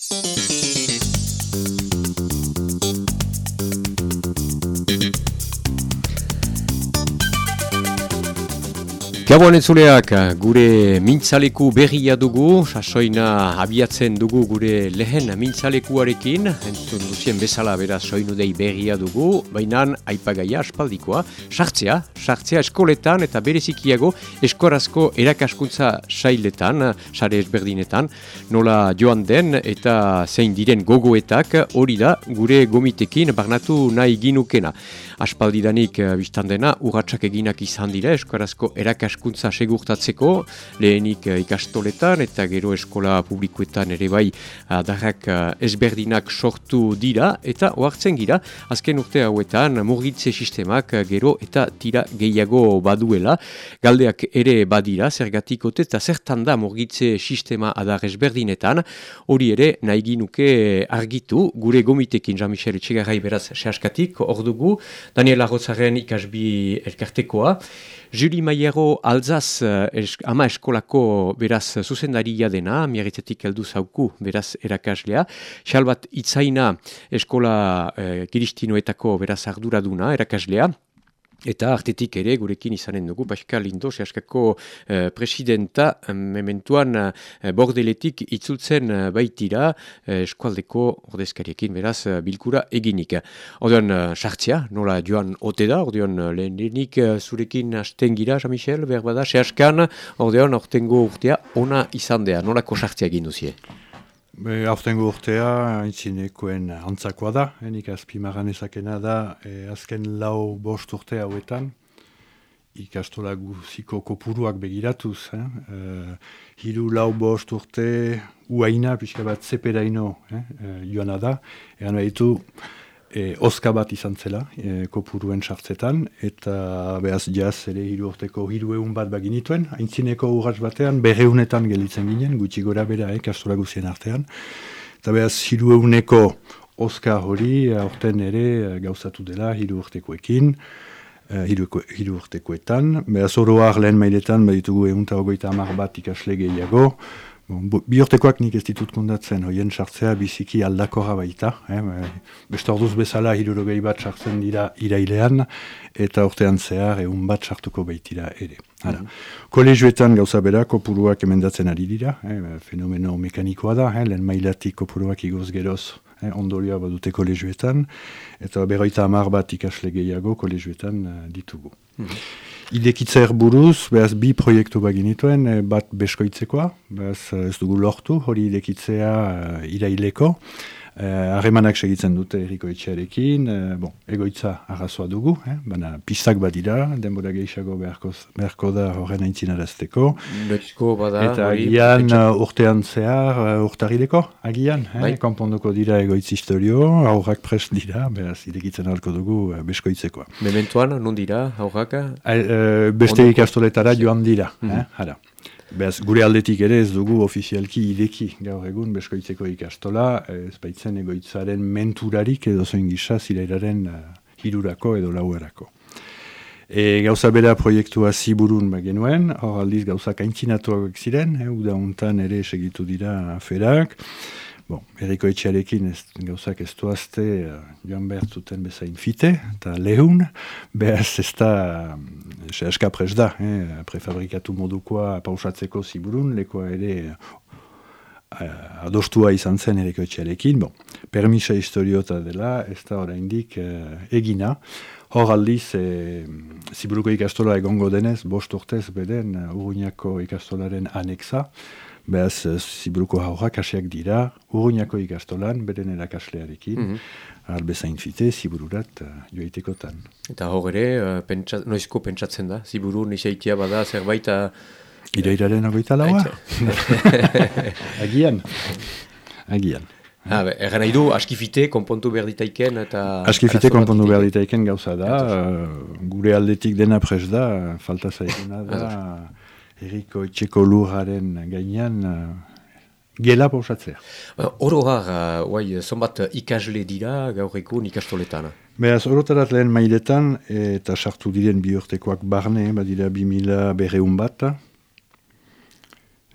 Thank you. Gabon entzuleak, gure mintzaleku berria dugu, sasoina abiatzen dugu gure lehen mintzalekuarekin, entzun duzien bezala beraz soinu dei berria dugu, baina aipagaia aspaldikoa, sartzea, sartzea eskoletan eta berezikiago eskorazko erakaskuntza sailetan, sare ezberdinetan, nola joan den eta zein diren gogoetak hori da gure gomitekin barnatu nahi ginukena. Aspaldidanik biztan dena, urratxak eginak izan dira eskorazko erakaskuntza hezkuntza segurtatzeko, lehenik uh, ikastoletan eta gero eskola publikoetan ere bai adarrak uh, ezberdinak sortu dira eta oartzen gira, azken urte hauetan murgitze sistemak uh, gero eta tira gehiago baduela, galdeak ere badira, zergatik ote eta zertan da murgitze sistema adar ezberdinetan, hori ere nahi nuke argitu, gure gomitekin Jean-Michel Etxegarrai beraz sehaskatik, hor dugu, Daniel Arrozaren ikasbi elkartekoa, Juli Maiero alzaz eh, ama eskolako beraz zuzendaria dena, miarritzetik heldu zauku beraz erakaslea. Xalbat itzaina eskola eh, kiristinoetako beraz arduraduna erakaslea. Eta artetik ere gurekin izanen dugu, Baixka Lindo, sehaskako eh, presidenta, mementuan eh, bordeletik itzultzen eh, baitira eskualdeko ordezkariekin, beraz, bilkura eginik. Ordean, eh, sartzea, nola joan ote da, ordean, eh, lehenik eh, zurekin hasten gira, Jean-Michel, behar bada, sehaskan, ordean, ortengo urtea, ona izan dea, nolako sartzea egin duzie? Be, aurtengo urtea, aintzinekoen antzakoa da, enik azpimaran ezakena da, e, azken lau bost urte hauetan, ikastola guziko kopuruak begiratuz, eh? e, hiru lau bost urte, uaina, pixka bat zeperaino eh? e, joana da, egan behitu, e, oska bat izan zela, e, kopuruen sartzetan, eta behaz jaz ere hiru urteko hiru egun bat baginituen, haintzineko urratz batean, berreunetan gelitzen ginen, gutxi gora bera, eh, kastora guzien artean, eta behaz hiru eguneko oska hori, aurten ere e, gauzatu dela hiru urtekoekin, e, hiru urtekoetan, behaz oroak lehen mailetan, baditugu egun eta ogoita amar bat ikasle gehiago, Bon, Biortekoak nik ez ditut kondatzen, hoien sartzea biziki aldakorra baita. Eh? Beste orduz bezala hirurogei bat sartzen dira irailean, eta urtean zehar egun bat sartuko baitira ere. Hala. Mm Kolegioetan gauza bera, kopuruak emendatzen ari dira, eh? fenomeno mekanikoa da, eh? lehen mailatik kopuruak igoz geroz eh? ondorioa badute kolegioetan, eta berroita amar bat ikasle gehiago kolegioetan uh, ditugu. Mm Idekitzer buruz, behaz bi proiektu baginituen, eh, bat beskoitzekoa, behaz eh, ez dugu lortu, hori idekitzea uh, iraileko. Harremanak uh, segitzen dute eriko etxearekin, bon, egoitza arrazoa dugu, eh? baina pistak badira, denbora gehiago beharko, beharko da horren aintzinarazteko. bada. Eta agian urtean zehar, urtarileko, agian, eh? Bai. konponduko dira egoitz historio, aurrak prest dira, behaz idekitzen alko dugu beskoitzekoa. Mementuan, non dira, aurraka? Uh, beste ikastoletara joan dira, mm -hmm. eh? Beaz, gure aldetik ere ez dugu ofizialki ideki gaur egun beskoitzeko ikastola, ez baitzen egoitzaren menturarik edo zoin gisa zileiraren uh, hirurako edo lauerako. E, gauza bera proiektua ziburun genuen, hor aldiz gauza kaintzinatuak ziren, e, uda ere segitu dira aferak, Bon, eriko etxearekin ez, gauzak ez duazte uh, joan behar zuten bezain fite, eta lehun, behaz ez da, se aska pres da, eh, prefabrikatu modukoa pausatzeko ziburun, lekoa ere uh, adostua izan zen eriko etxearekin, bon, permisa historiota dela, ez da oraindik uh, egina, hor aldiz, eh, ziburuko ikastola egongo denez, bost urtez beden, uh, uruñako ikastolaren anexa, Beaz, ziburuko haurrak asiak dira, urruñako ikastolan, beren erakaslearekin, mm -hmm. albezain fite, zibururat uh, joaitekotan. Eta hor ere, uh, pentsa, noizko pentsatzen da, ziburu niseitia bada zerbait... Uh... Irairaren agoita laua? Agian. Agian. Ah, Erren nahi du, askifite, konpontu behar ditaiken eta... Askifite, konpontu behar ditaiken gauza da, uh, gure aldetik dena pres da, falta zaiguna da eriko etxeko lurraren gainean uh, gela pausatzea. Oro har, uh, zonbat ikasle dira gaur egun ikastoletan? Beaz, orotarat lehen mailetan eta sartu diren bihurtekoak barne, badira bi mila berreun bat,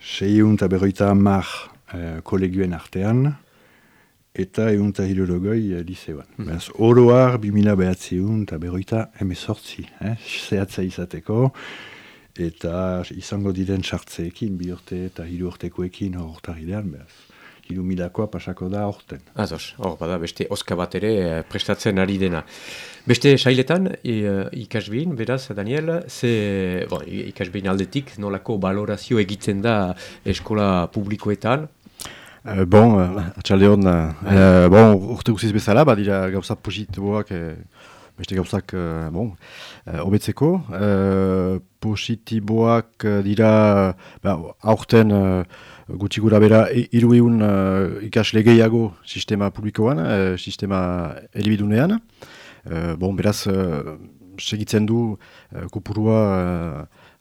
seiun eta berroita amar uh, kolegioen artean, eta egun eta hirurogoi uh, liseoan. Mm -hmm. oroar, bimila behatzi egun eta berroita emezortzi, eh? zehatza izateko, eta izango diren sartzeekin, bi urte eta hiru urtekoekin hortarilean, behaz hiru milakoa pasako da orten. Azos, hor, bada beste oska bat ere eh, prestatzen ari dena. Beste sailetan, e, ikasbin, beraz, Daniel, ze, bon, ikasbin aldetik, nolako balorazio egiten da eskola publikoetan? Uh, bon, uh, atxalde hon, uh, bon, urte guziz bezala, badira gauza positiboak, beste gauzak, uh, bon, uh, obetzeko. Uh, positiboak dira, ba, aurten, gutxi gura bera hiru egun uh, ikasle gehiago sistema publikoan, uh, sistema elibidunean. Uh, bon, beraz, uh, segitzen du uh, kupurua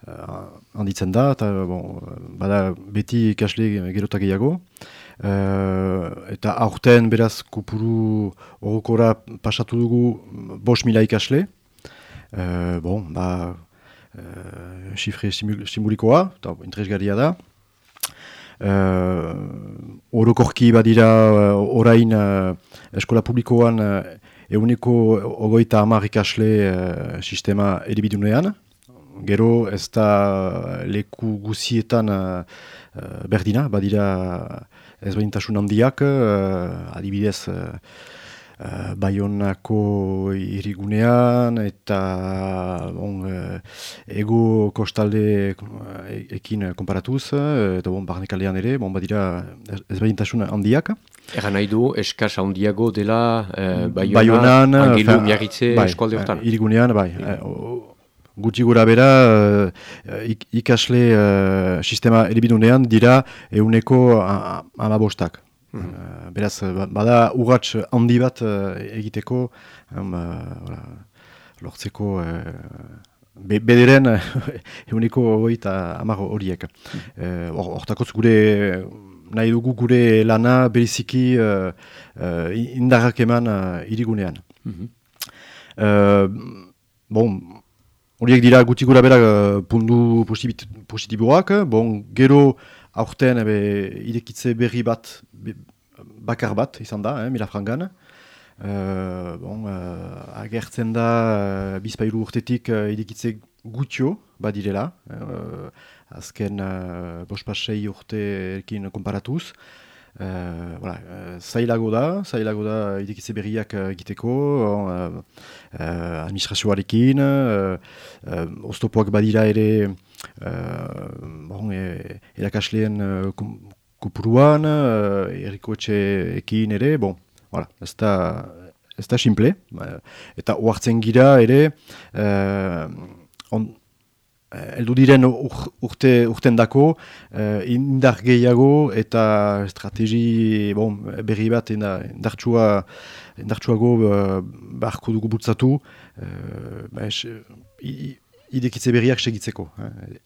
uh, handitzen da, eta bon, bada beti ikasle gerota gehiago. Uh, eta aurten beraz kupuru horokora pasatu dugu bos mila ikasle. Uh, bon, ba, uh, xifre simbolikoa, eta interesgarria da. Uh, orokorki badira orain eskola publikoan euneko ogoita hamar ikasle sistema edibidunean. Gero ez da leku guzietan uh, berdina, badira ez behintasun handiak, uh, adibidez uh, Bayonako irigunean eta bon, ego kostalde ekin konparatuz, eta bon, barnekaldean ere, bon, badira ezberdintasun handiak. Egan nahi du, eskaz handiago dela Bayona, Bayonan, angilu miagitze bai, eskualde hortan? irigunean, bai. Uh, Guti gura bera, ikasle uh, sistema elibidunean dira euneko amabostak. Uh, beraz, ba, bada urratx handi bat uh, egiteko, um, uh, lortzeko uh, be, bederen eguneko hori eta amarro horiek. Hortakotz uh, gure nahi dugu gure lana beriziki uh, uh, indarrak eman uh, irigunean. Mm bon, horiek dira guti gura bera uh, pundu positiboak, bon, gero aurten ebe, irekitze berri bat, bakar bat izan da, eh, mila. Uh, bon, uh, agertzen da uh, bizpailu urtetik uh, irekitze gutio badirela. Uh, azken uh, bospasei urte erkin konparatuz. Uh, voilà, uh, zailago da, zailago da idekitze berriak egiteko, uh, uh, administrazioarekin, uh, uh, oztopoak badira ere Uh, bon, e, erakasleen uh, kupuruan, uh, erikoetxe ekin ere, bon, voilà, ez da, ez da simple, uh, eta oartzen gira ere, uh, on, Eldu diren urte, urten dako, uh, indar gehiago eta estrategi bon, berri bat indartsua, indartsuago uh, barko dugu bultzatu, uh, idekitze berriak segitzeko. Eh.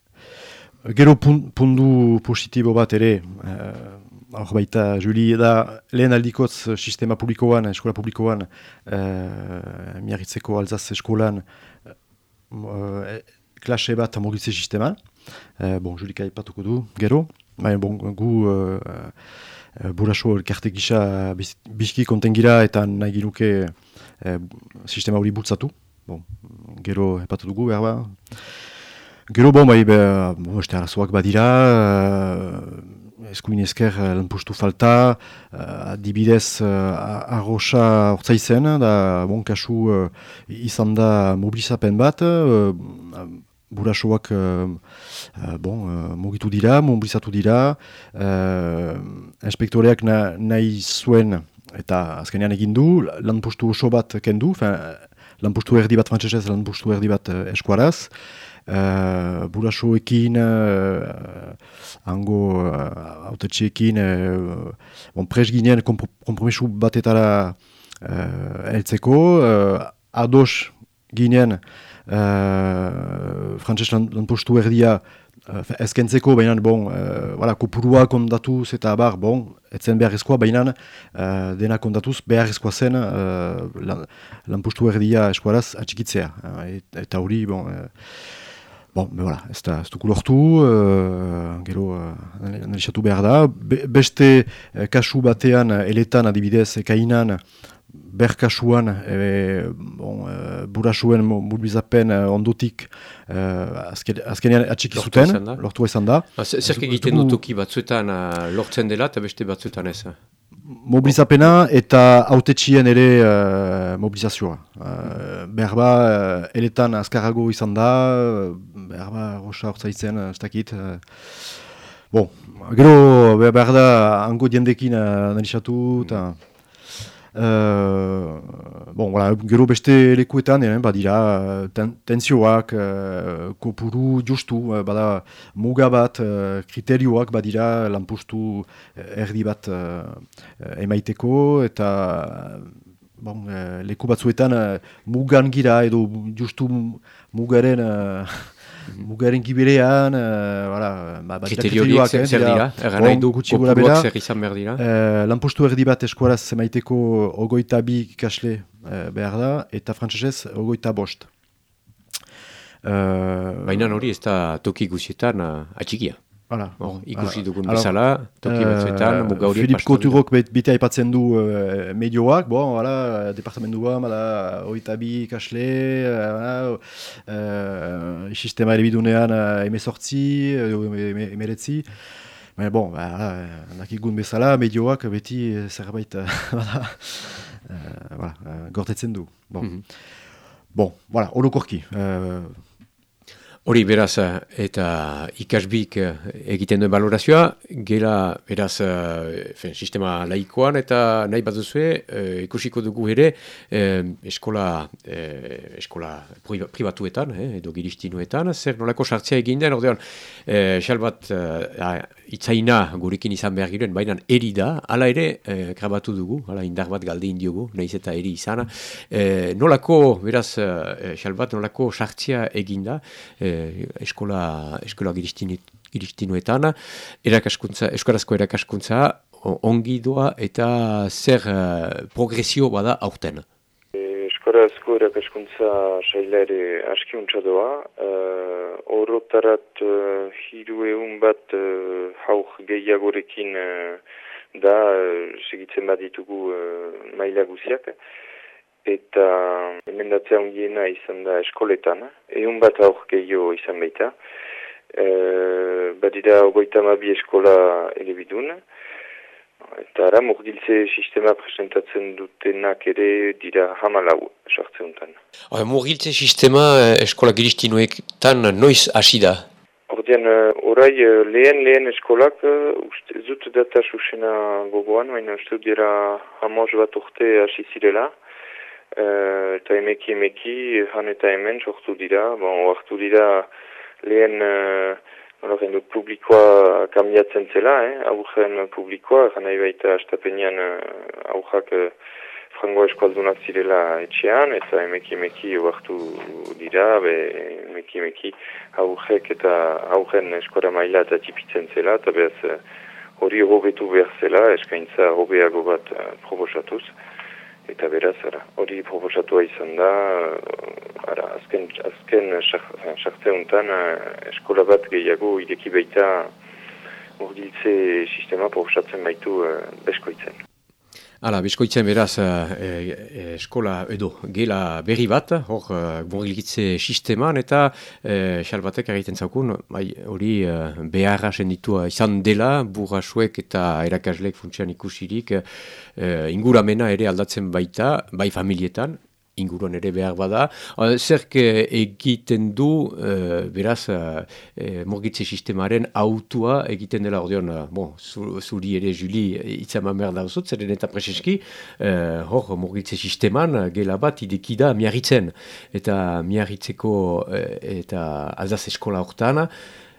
Gero pundu positibo bat ere, uh, hor baita, Juli, da lehen aldikotz sistema publikoan, eskola publikoan, uh, miarritzeko alzaz eskolan, uh, klase bat mogitze sistema. Uh, bon, Juli kai patuko du, gero. Baina, bon, gu uh, uh, buraso elkarte gisa bizki kontengira eta nahi giruke uh, sistema hori bultzatu bon, gero epatu dugu, behar ba. Gero, bon, bai, bo, este arazoak badira, uh, eskuin esker uh, lanpustu falta, uh, adibidez uh, arroxa ortsa izen, da, bon, kasu uh, izan da mobilizapen bat, uh, burasoak uh, bon, uh, mugitu dira, mobilizatu dira, uh, inspektoreak na, nahi zuen, eta azkenean egin du, lanpustu oso bat kendu, fin, lanpustu erdi bat frantzesez, lanpustu erdi bat uh, eskuaraz. Uh, Burasoekin, uh, ango uh, autetxeekin, uh, bon, pres ginen kompromisu batetara uh, eltzeko. Uh, ados ginen uh, frantzes lanpustu erdia Uh, ezkentzeko, baina, bon, uh, voilà, kopurua kondatuz eta bar, bon, etzen beharrezkoa, baina uh, dena kondatuz beharrezkoa zen uh, lan, lanpustu erdia eskuaraz atxikitzea. Uh, eta hori, bon, uh, Bon, me voilà, ez da, ez dugu lortu, uh, gero uh, analizatu behar da. Be, beste uh, kasu batean, eletan adibidez, kainan, ber kasuan, e, bon, uh, burasuen mobilizapen uh, ondotik, uh, azken, azkenean atxiki zuten, lortu ezan da. Zer egiten dutuki batzuetan uh, lortzen dela eta beste batzuetan ez? mobilizapena eta autetxien ere uh, mobilizazioa. Uh, behar ba, uh, eletan azkarrago izan da, behar ba, rosa hortzaitzen, ez dakit. Uh, bon, gero behar da, hango diendekin uh, analizatu, eta... Uh, bon, voilà, gero beste lekuetan, eh, badira, ten, tensioak, uh, kopuru justu, uh, bada muga bat, uh, kriterioak badira lanpustu erdi bat emaiteko, eta bon, leku batzuetan mugan gira edo justu mugaren... Mugaren gibirean, uh, voilà, ba, kriterioak zer, zer dira, erran nahi du kopuruak zer izan behar dira. Uh, lanpostu erdi bat eskuaraz zemaiteko ogoita bi kasle uh, behar da, eta frantzesez ogoita bost. Uh, Baina hori ez da toki guzietan uh, atxikia. Hala, bon, ikusi dugun bezala, toki uh, batzuetan, muga horiek Filip Koturok bete aipatzen du uh, medioak, bon, hala, departamentua, hala, oita bi kasle, hala, uh, sistema bidunean uh, emeretzi, Baina, bon, ba, nakigun bezala, medioak beti zerbait, bada, uh, gortetzen du. Bon, mm -hmm. bon voilà. Uh, Hori beraz eta ikasbik eh, egiten duen balorazioa, gela beraz eh, sistema laikoan eta nahi bat duzue eh, ikusiko dugu ere eskola, eskola privatuetan edo giristinuetan, zer nolako sartzea egin den, ordean, xal bat itzaina gurekin izan behar giren, baina eri da, ala ere krabatu dugu, ala indar bat galde indiogu, nahiz eta eri izana, nolako beraz xal bat nolako sartzea egin da, eskola, eskola giristinuetan, erakaskuntza, eskarazko erakaskuntza ongi doa eta zer progresio bada aurten. Eskorazko erakaskuntza saila ere askiuntza doa. Uh, Orotarat uh, hiru egun bat uh, hauk gehiagorekin uh, da uh, segitzen bat ditugu uh, maila guziak eta emendatzea ungiena izan da eskoletan, egun bat aur gehiago izan baita. E, badira ogoita mabi eskola elebidun, eta ara murgiltze sistema presentatzen dutenak ere dira hamalau sartze untan. Murgiltze sistema eh, eskola giristinuetan noiz hasi da? Ordean, eh, orai eh, lehen lehen eskolak, uste, zut data susena gogoan, baina uste dira hamos bat urte hasi zirela. Uh, eta emeki emeki, han eta hemen sortu dira, bon, hartu dira lehen uh, dut publikoa kamiatzen zela, eh? aurren publikoa, gana baita astapenean uh, aurrak uh, frango eskualdunak zirela etxean, eta emeki emeki hartu dira, be, emeki emeki aurrek eta aurren eskora maila eta tipitzen zela, eta behaz hori uh, hobetu behar zela, eskaintza hobeago bat uh, probosatuz eta beraz, ara, hori proposatua izan da, uh, ara, azken, azken sartze honetan eskola bat gehiago ideki baita urdiltze sistema proposatzen baitu beskoitzen. Hala, bizkoitzen beraz e, eskola edo gela berri bat, hor e, sisteman eta e, xalbatek egiten zaukun, bai, hori e, beharra senditua izan dela, burrasuek eta erakasleek funtsian ikusirik e, inguramena ere aldatzen baita, bai familietan, inguruan ere behar bada. Zerk egiten du, uh, beraz, uh, morgitze sistemaren autua egiten dela ordeon, bon, zuri ere juli itzaman behar dauzut, zeren eta preseski, uh, hor, morgitze sisteman, gela bat idekida miarritzen. Eta miarritzeko eta aldaz eskola hortan,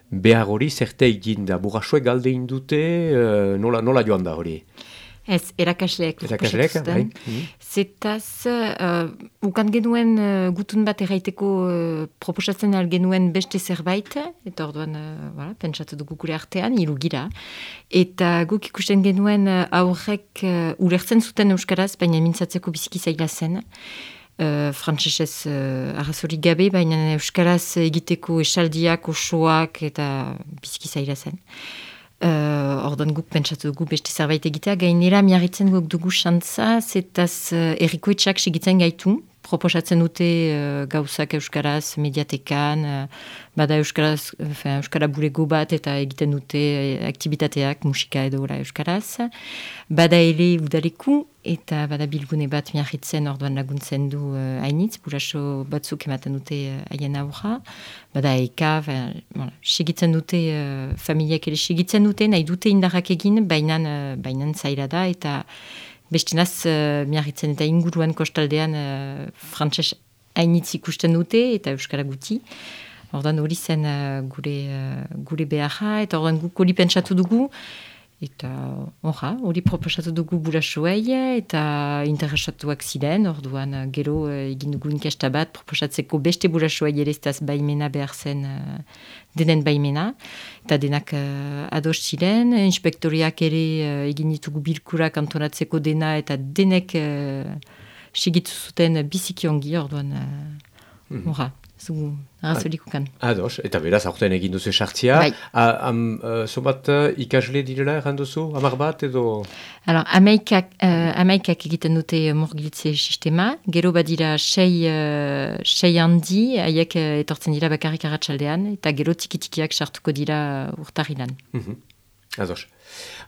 behar hori zerte egin da, burrasuek galde indute, nola, nola joan da hori? Ez, erakasleak. Erakasleak, bai. Zetaz, uh, ukan genuen uh, gutun bat erraiteko uh, proposatzen al genuen beste zerbait, eta orduan, uh, voilà, pentsatu dugu gure artean, hiru gira. Eta guk ikusten genuen uh, aurrek uh, ulertzen zuten euskaraz, baina mintzatzeko biziki zaila zen. uh, frantzesez uh, arrazorik gabe, baina Euskaraz egiteko esaldiak, osoak eta bizki zaila zen. Uh, ordan guk pentsatu dugu beste zerbait egitea, gainera miarritzen guk dugu xantza, zetaz uh, erikoetxak segitzen gaitu, proposatzen dute uh, gauzak euskaraz mediatekan, uh, bada euskaraz, fin, euskara burego bat eta egiten dute uh, aktivitateak musika edo ora euskaraz. Bada ere udaleku eta bada bilgune bat miahitzen orduan laguntzen du uh, hainitz, buraso batzuk ematen dute haien uh, aurra. Bada eka, voilà, segitzen dute, familiak ere segitzen dute, nahi dute indarrak egin, bainan, uh, zaira da eta Bestinaz, uh, miarritzen eta inguruan kostaldean uh, frantses hainitz ikusten dute eta euskara guti. Ordan hori zen uh, gure, uh, gure beharra eta ordan guk hori pentsatu dugu. Eta hori proposatu dugu burasoei eta interesatuak ziren, orduan gero egin dugu inkesta bat proposatzeko beste burasoei ere ez baimena behar zen denen baimena. Eta denak uh, ados ziren, inspektoriak ere uh, egin ditugu bilkurak antonatzeko dena eta denek uh, segitu zuten biziki ongi orduan. Uh, mm zu arazolikukan. Ados, eta beraz, aurten egin duzu esartzia. Bai. Zobat uh, ikasle direla erran duzu, amar bat edo? Alors, amaikak, uh, amaikak egiten dute morgilitze sistema, gero badira sei, uh, sei handi, haiek uh, etortzen dira bakarrik aratsaldean eta gero tikitikiak sartuko dira urtarilan. Mm -hmm. Ados.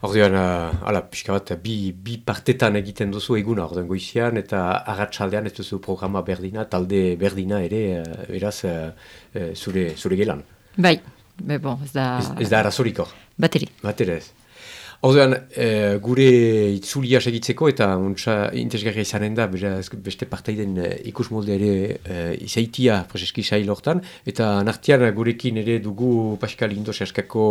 Ordean, uh, ala, pixka bat, bi, bi partetan egiten duzu eguna, ordean goizian, eta agatsaldean ez duzu programa berdina, talde berdina ere, uh, beraz, uh, zure, zure gelan. Bai, be bon, ez da... Ez, ez da arazorik hor? Bateri. Bateri ez. Orduan, e, gure itzulia segitzeko eta untsa intezgarria izanen da beste partaiden e, ikus molde ere e, izaitia prezeski sail hortan. Eta nartian gurekin ere dugu Pascal Indos askako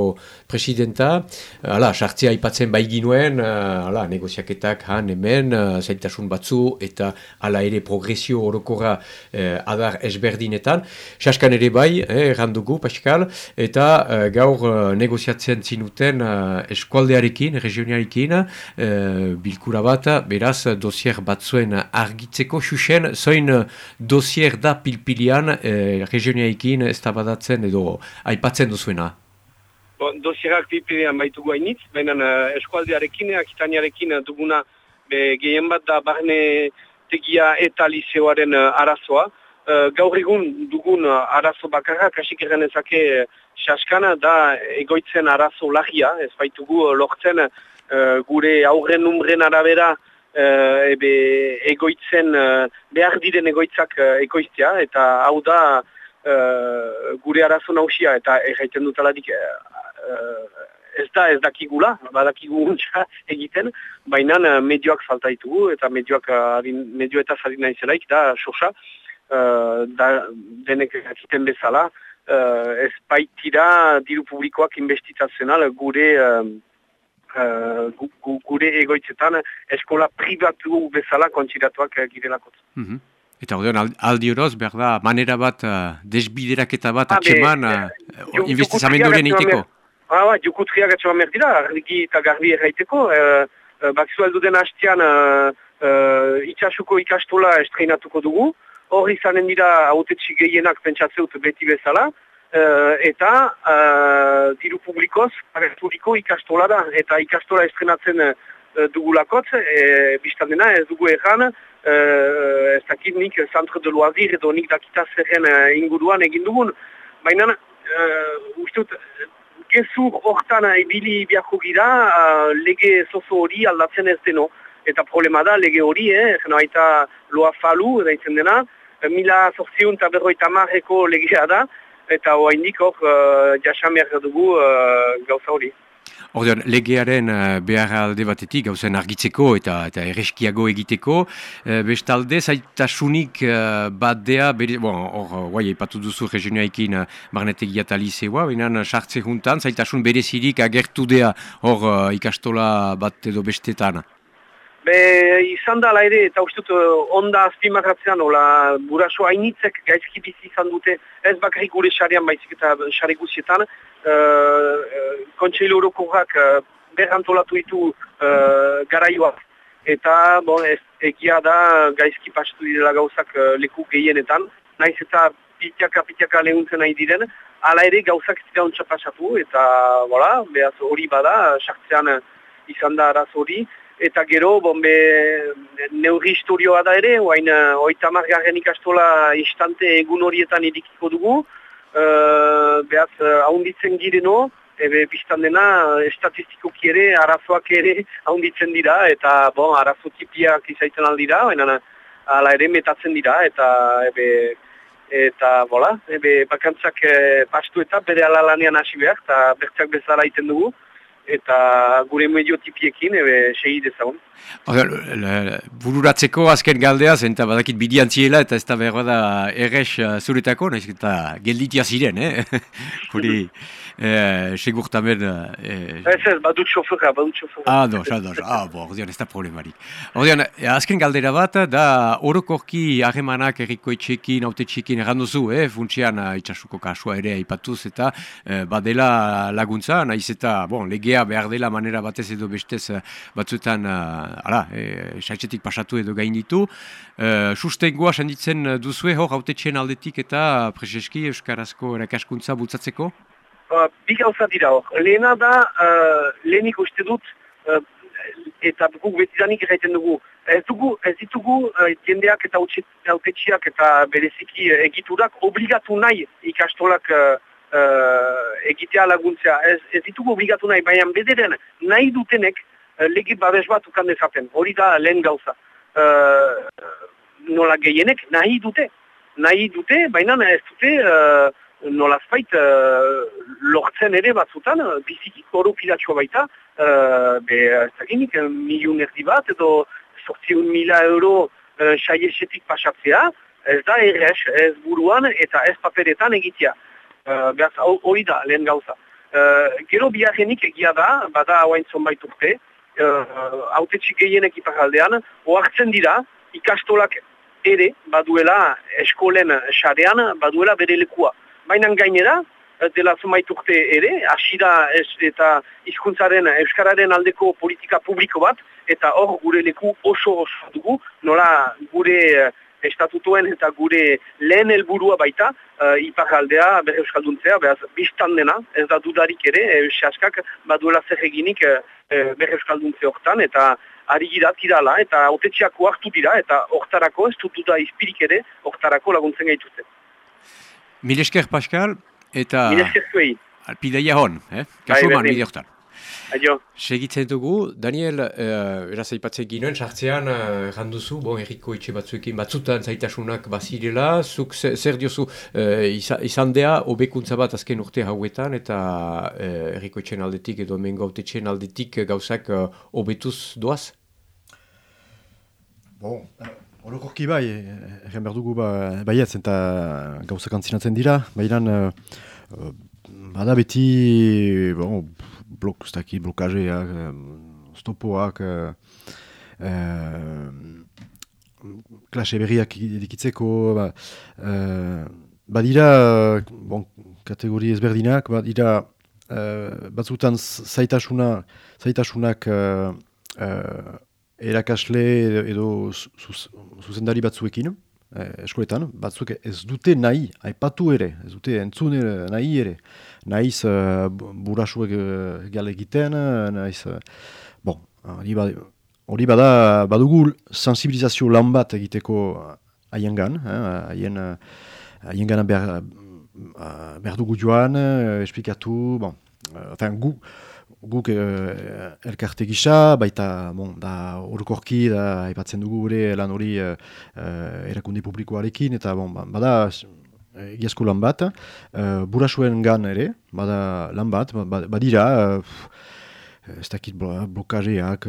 presidenta. Ala, sartzea ipatzen bai ginuen ala, negoziaketak han hemen zaitasun batzu eta ala ere progresio orokorra e, adar esberdinetan saskan ere bai, eh, randugu Pascal. Eta gaur negoziatzen zinuten e, eskualdearekin regionarekin, regionarekin, e, bilkura bat, beraz, dosier batzuen argitzeko, xuxen, zoin dosier da pilpilian e, regionarekin ez da edo aipatzen duzuena? Bon, dosierak pilpilian baitugu hainitz, baina uh, eskualdearekin, akitaniarekin duguna be, gehien bat da barne tegia eta liseoaren uh, arazoa. Uh, gaur egun dugun uh, arazo bakarra, kasik ezake uh, Saskana da egoitzen arazo lagia, ez baitugu eh, lortzen uh, gure aurren numren arabera uh, ebe egoitzen uh, behar diren egoitzak uh, egoiztia, eta hau da uh, gure arazo nausia, eta erraiten dut aladik uh, ez da ez dakigula, badakigu untsa egiten, baina medioak faltaitugu, eta medioak medio eta zarina izelaik da sosa, uh, da denek egiten bezala, uh, ez baitira diru publikoak investitzazional gure uh, uh, gure egoitzetan eskola privatu bezala kontsiratuak girelakot. Mm -hmm. Eta ordean aldi horoz, behar da, manera bat, uh, desbideraketa bat, atseman, uh, investizamendu horien iteko? Ah, ba, jukutriak atseman merdira, argi eta garbi erraiteko. Uh, Bakzu aldu den hastean, uh, uh, itxasuko ikastola estreinatuko dugu, hor izanen dira autetxi gehienak pentsatzeut beti bezala, uh, eta uh, diru publikoz, agerturiko ikastola da, eta ikastola estrenatzen uh, dugulakot, e, biztan dena ez dugu erran, uh, ez dakit nik Centre de Loazir edo nik dakita zerren inguruan egin dugun, baina uh, ustut, gezur hortan ibili biako gira, uh, lege zozo hori aldatzen ez deno, eta problema da lege hori, eh, eta loa falu, daitzen dena, mila zortziun eta berroita marreko legea da, eta hoa indik hor uh, jasamer dugu uh, gauza hori. Ordean, legearen behar alde batetik gauzen argitzeko eta eta erreskiago egiteko. Uh, bestalde, zaitasunik uh, bat dea, bon, hor, guai, epatu duzu regionaikin uh, marnetegia eta liseoa, behinan sartze juntan, zaitasun berezirik agertu dea hor ikastola bat edo bestetan. Be, izan da ere, eta ustut, uh, onda azpimarratzean, ola, buraso hainitzek gaizki bizi izan dute, ez bakarrik gure xarean baizik eta xare guzietan, uh, uh, kontseilu uh, berrantolatu ditu uh, garaioak. Eta, bon, ez, egia da gaizki pastu direla gauzak leku gehienetan, naiz eta pitiaka pitiaka lehuntzen nahi diren, ala ere gauzak ez gauntza pasatu, eta voilà, behaz hori bada, sartzean izan da araz hori, eta gero, bombe, neurri historioa da ere, oain, oita margarren ikastola instante egun horietan edikiko dugu, uh, behaz, haunditzen gireno, ebe biztan dena, estatistikoki ere, arazoak ere haunditzen dira, eta, bon, arazo tipiak izaiten aldira, oainan, ala ere metatzen dira, eta, ebe, eta bola, ebe bakantzak e, pastu eta bere alalanean hasi behar, eta bertzak bezala iten dugu, eta gure medio tipiekin ebe segi dezagun. Bururatzeko azken galdea, zenta badakit bidiantziela eta ez da behar da errex uh, zuretako, nahiz eta gelditia ziren, eh? Guri, eh, segurtamen... Eh, ez ez, badut xofera, badut xofera. Ah, no, xaldo, ah, bo, ordean, ez da problemarik. Ordean, azken galdera bat, da orokorki harremanak erriko etxekin, haute txekin erranduzu, eh? Funtsian uh, itxasuko kasua ere aipatuz eta uh, badela laguntza, nahiz eta, bon, legea behar dela manera batez edo bestez batzuetan ala, e, pasatu edo gain ditu. E, sustengoa senditzen duzue hor hautetxen aldetik eta prezeski Euskarazko erakaskuntza bultzatzeko? Uh, bi gauza dira hor. Lehena da, uh, lehenik uste dut, uh, eta guk betidanik egiten dugu. Ez dugu, ez ditugu uh, jendeak eta hautetxiak eta bereziki uh, egiturak obligatu nahi ikastolak uh, uh, egitea laguntzea. Ez, ez ditugu obligatu nahi, baina bederen nahi dutenek Eh, legi babes bat ukan dezaten, hori da lehen gauza. Uh, nola gehienek nahi dute, nahi dute, baina ez dute uh, nola zbait uh, lortzen ere batzutan, uh, biziki koropilatxoa baita, uh, be, ez da genik, miliun erdi bat, edo sortziun mila euro uh, pasatzea, ez da errez, ez buruan eta ez paperetan egitea. Uh, hori da lehen gauza. Uh, gero biarenik egia da, bada hauain zonbait urte, haute uh, txikeienek ipagaldean, oartzen dira, ikastolak ere, baduela eskolen xarean, baduela bere lekua. Baina gainera, dela zumait urte ere, asida eta hizkuntzaren Euskararen aldeko politika publiko bat, eta hor gure leku oso oso dugu, nola gure estatutuen eta gure lehen helburua baita uh, iparaldea bere euskalduntzea, behaz biztan dena, ez da dudarik ere, eusaskak baduela zer eginik uh, bere euskalduntze hortan, eta ari gira tirala, eta autetxeako hartu dira, eta hortarako ez dut duda izpirik ere, hortarako laguntzen gaituzte. Milesker Pascal, eta... Milesker zuei. Alpideia hon, eh? Kasuman, bai, hortan. Adio. Segitzen dugu, Daniel, uh, eraz aipatzen ginoen, sartzean, uh, erranduzu, bon, erriko etxe batzuekin batzutan zaitasunak bazirela, zuk zer diozu uh, izan dea, obekuntza bat azken urte hauetan, eta uh, erriko etxen aldetik edo mengo etxen aldetik gauzak uh, obetuz doaz? Bon, Orokorki bai, egen behar dugu ba, baietz, eta gauzak antzinatzen dira, baina uh, bada beti, bon, blok, ez daki, blokajeak, stopoak, uh, klase berriak edikitzeko, ba, uh, badira, bon, kategori ezberdinak, badira, uh, batzutan zaitasuna, zaitasunak uh, uh, erakasle edo zuzendari batzuekin, eh, eskoletan, batzuk ez dute nahi, aipatu ere, ez dute entzun ere, nahi ere, nahiz uh, burasuek uh, gale egiten, uh, nahiz, uh, bon, bada, hori bada, badugu sensibilizazio lan bat egiteko haien gan, haien uh, gana behar, uh, behar dugu joan, esplikatu, bon, uh, gu, guk uh, elkarte gisa, baita bon, da orokorki da aipatzen dugu gure lan hori uh, erakunde publikoarekin, eta bon, ba, bada egiazko lan bat, uh, burasuen gan ere, bada lan bat, ba, ba, badira, uh, ez dakit blokajeak,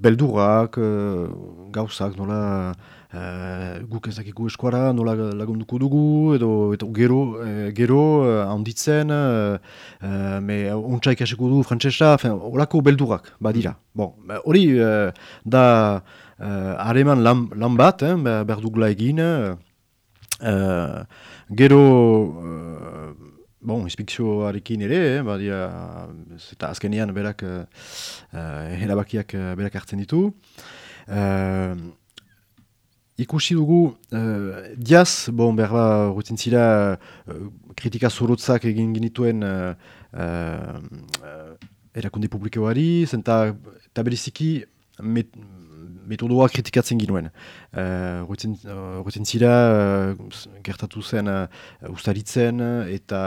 beldurrak, uh, gauzak, nola, Uh, guk ezakiku eskuara nola lagunduko dugu, edo, edo gero, uh, gero uh, handitzen, uh, uh, me ontsa ikasiko du frantzesa, horako beldurak, badira. Bon, hori uh, da hareman uh, lan, lan bat, eh, behar dugula egin, uh, gero, uh, bon, inspekzioarekin ere, eh, badira, eta azkenean berak, uh, erabakiak berak hartzen ditu. Ikusi dugu, uh, diaz, bon, berba, rutin zira, kritika zurutzak egin ginituen uh, uh, erakunde publikoari, zenta, eta beriziki, met, metodoa kritikatzen ginuen. Uh, Rutzen zira, gertatu zen uh, ustaritzen eta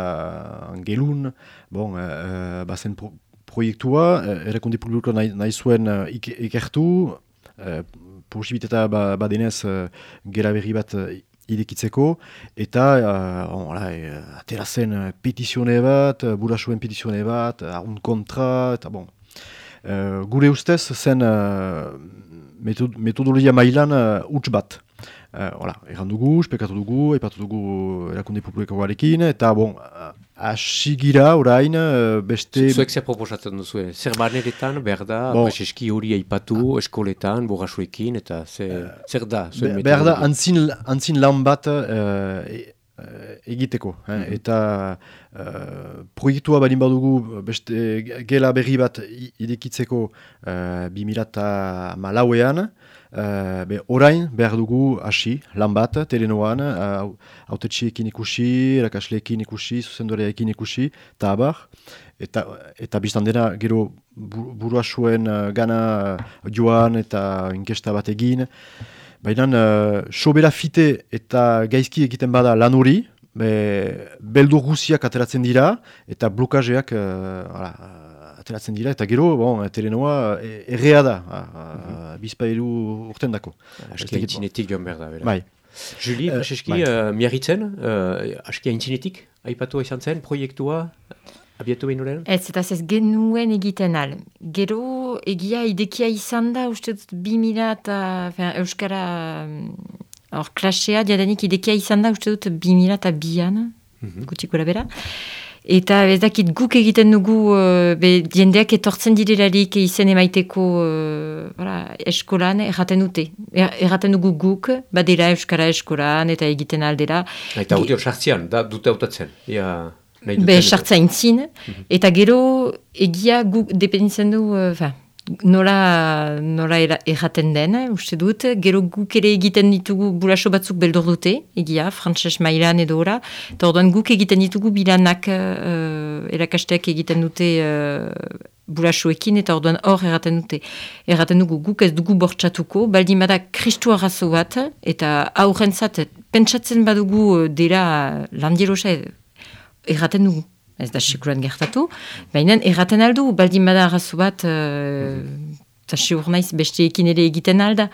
angelun, bon, uh, bazen pro proiektua, uh, erakunde publiko nahi, nahi zuen uh, ikertu, uh, posibiteta ba, badenez uh, gera berri bat uh, idekitzeko, eta uh, on, atera zen petizione bat, burasuen petizione bat, arun kontra, eta bon. Uh, gure ustez zen uh, metodologia mailan uh, uts bat. Uh, hola, erran dugu, spekatu dugu, epatu dugu erakunde publikoarekin, eta bon, asigira orain beste... Zuek zer proposatzen duzu, zer baneretan, berda, bon. eski hori aipatu, eskoletan, borrasuekin, eta zer, zer da? Berda, antzin, antzin lan bat egiteko. Eh? Eta uh, proiektua badin badugu beste gela berri bat idekitzeko uh, 2000 malauean, uh, be orain behar dugu hasi lan bat, telenoan, uh, autetxiekin ikusi, erakasleekin ikusi, zuzendoreekin ikusi, eta abar. Eta, eta biztan dena gero burua zuen uh, gana joan eta inkesta bat egin. Baina, uh, sobera fite eta gaizki egiten bada lan hori, be, beldur guziak ateratzen dira, eta blokajeak uh, ateratzen dira, eta gero, bon, terenoa e, errea da, uh, uh, bizpailu urten dako. Aski haintzinetik joan behar da, bera. Bai. Juli, uh, bai. uh, miarritzen, uh, aski haintzinetik, aipatu izan zen, proiektua, abiatu behin uren? Ez, eta ez genuen egiten al. Gero, egia idekia izan da, uste dut, 2000 eta, Euskara, Hor, klasea, diadanik idekia izan da, uste dut, 2000 eta bian, mm -hmm. gutiko bera. Eta ez dakit guk egiten dugu, uh, be, diendeak etortzen direlarik izen emaiteko uh, eskolan erraten dute. Er, erraten dugu guk, badera euskara eskolan eta egiten aldera. Eta hori sartzean, da dute hautatzen. Ja, Be, sartzea intzin, mm -hmm. eta gero egia guk dependitzen du, uh, nola, nola erraten den, uste dut, gero guk ere egiten ditugu buraso batzuk beldor dute, egia, frantses mailan edo ora, eta orduan guk egiten ditugu bilanak uh, erakasteak egiten dute uh, burasoekin, eta orduan hor erraten dute. Erraten dugu guk ez dugu bortxatuko, baldin bada kristu arrazo bat, eta aurren zat, pentsatzen badugu uh, dira landierosa erraten dugu ez da sekuran gertatu, baina erraten aldu, baldin bada arrazu bat, eta uh, seur naiz besteekin ere egiten alda,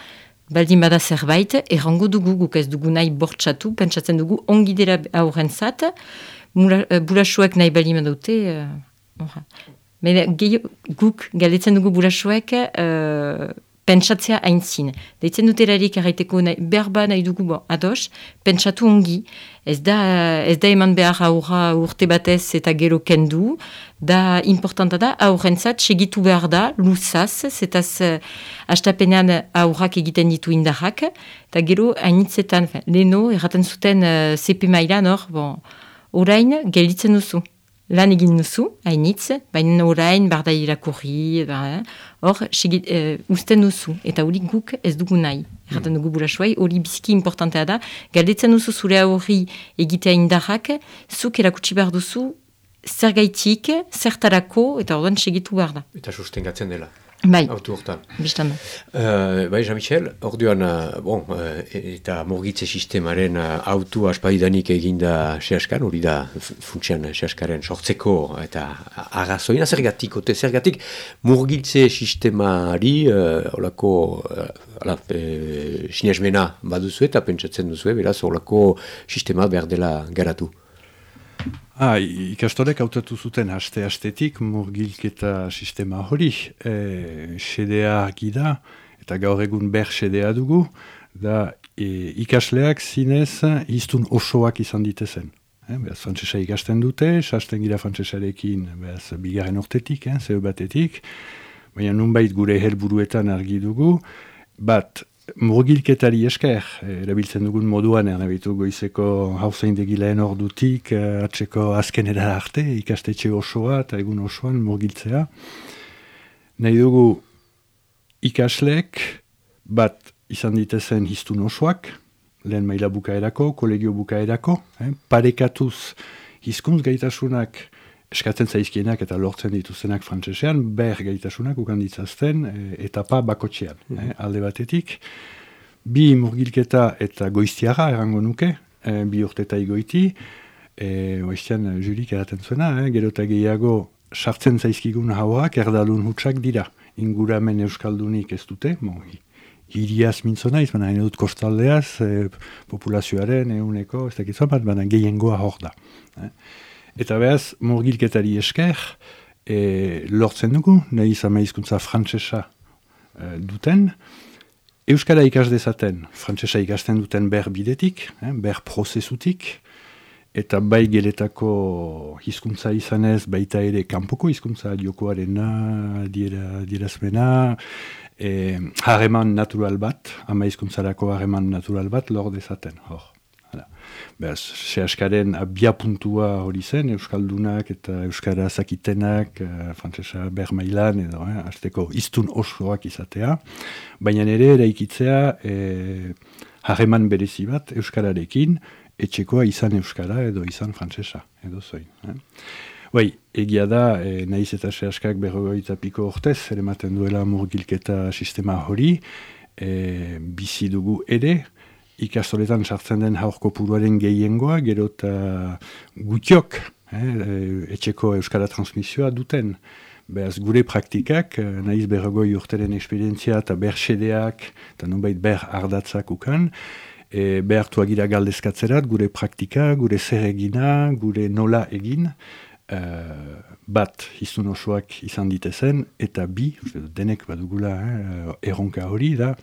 baldin bada zerbait, errango dugu guk ez dugu nahi bortxatu, pentsatzen dugu ongi dira aurren zat, burasuak nahi baldin badute, uh, guk galdetzen dugu burasuak, uh, pentsatzea haintzin. Deitzen dut erarik erraiteko nahi, berba nahi dugu bo, ados, pentsatu ongi, ez da, ez da eman behar aurra urte batez eta gero kendu, da importanta da, aurrentzat segitu behar da, luzaz, zetaz uh, astapenean aurrak egiten ditu indarrak, eta gero hainitzetan, leno, erraten zuten uh, CP mailan hor, bon, orain gelditzen duzu lan egin duzu, hainitz, baina orain, barda irakurri, ba, hor, uh, usten duzu, eta hori guk ez dugu nahi. Erraten dugu burasuai, hori biziki importantea da, galdetzen duzu zure hori egitea indarrak, zuk erakutsi behar duzu, zer gaitik, zertarako, eta orduan segitu behar da. Eta sustengatzen dela. Bai, autu hortan. Bistan uh, bai, Jean-Michel, orduan, uh, bon, uh, eta morgitze sistemaren uh, autu aspaidanik eginda sehaskan, hori da funtsian sehaskaren sortzeko eta arrazoina, zergatik, ote zergatik, morgitze sistemari, uh, olako, uh, ala, e, sinesmena baduzu eta pentsatzen duzu, beraz, olako sistema behar dela garatu. Ah, ikastolek hautatu zuten haste-hastetik murgilketa sistema hori. E, sedea gida, eta gaur egun ber sedea dugu, da e, ikasleak zinez iztun osoak izan ditezen. E, behaz, frantzesa ikasten dute, sasten gira frantzesarekin, behaz, bigarren ortetik, eh, zeu batetik, baina nunbait gure helburuetan argi dugu, bat, Murgilketari esker, eh, erabiltzen dugun moduan, ernabitu goizeko hauzein degileen ordutik, eh, atzeko azkenera arte, ikastetxe osoa eta egun osoan murgiltzea. Nahi dugu ikaslek bat izan ditezen hiztun osoak, lehen maila bukaerako, kolegio bukaerako, eh? parekatuz hizkuntz gaitasunak eskatzen zaizkienak eta lortzen dituzenak frantsesean, ber gaitasunak ukan ditzazten eh, etapa bakotxean, mm -hmm. alde batetik. Bi murgilketa eta goiztiara erango nuke, eh, bi urteta igoiti, e, oiztean jurik eraten zuena, eh? gero eta gehiago sartzen zaizkigun hauak erdalun hutsak dira. Inguramen euskaldunik ez dute, mo, hiriaz mintzo naiz, baina hain dut kostaldeaz, e, populazioaren, euneko, ez dakit bat, baina gehiengoa hor da. Eh? Eta behaz, murgilketari esker, e, lortzen dugu, nahi izan hizkuntza frantsesa e, duten, Euskara ikas dezaten, frantsesa ikasten duten ber bidetik, eh, ber prozesutik, eta bai geletako hizkuntza izanez, baita ere kanpoko hizkuntza jokoarena, dira, dirazmena, e, hareman natural bat, ama hizkuntzarako hareman natural bat, lor dezaten, hor. Beraz, sehaskaren abia puntua hori zen, Euskaldunak eta Euskara zakitenak, uh, frantzesa bermailan edo, eh, azteko iztun osoak izatea, baina ere eraikitzea eh, hareman berezi bat Euskararekin, etxekoa izan euskara edo izan frantsesa edo zoin. Eh? Bai, egia da, e, nahiz eta sehaskak berrogoita piko ortez, ere maten duela murgilketa sistema hori, e, bizi dugu ere, ikastoletan sartzen den haurko puruaren gehiengoa, gero eta gutiok, eh, etxeko euskara transmisioa duten. Beaz, gure praktikak, nahiz berrogoi urteren esperientzia eta ber sedeak, eta nonbait ber ardatzak ukan, e, behartu agira galdezkatzerat, gure praktika, gure zer egina, gure nola egin, e, bat hizun osoak izan ditezen, eta bi, denek badugula eh, erronka hori, da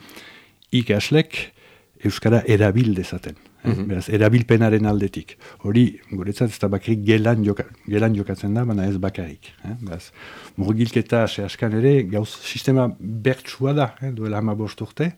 ikaslek Euskara erabil dezaten. Mm -hmm. Beraz, erabilpenaren aldetik. Hori, guretzat, ez da bakarik gelan, joka, gelan jokatzen da, baina ez bakarik. Eh? Beraz, murgilketa askan ere, gauz sistema bertsua da, eh? duela hama bost urte,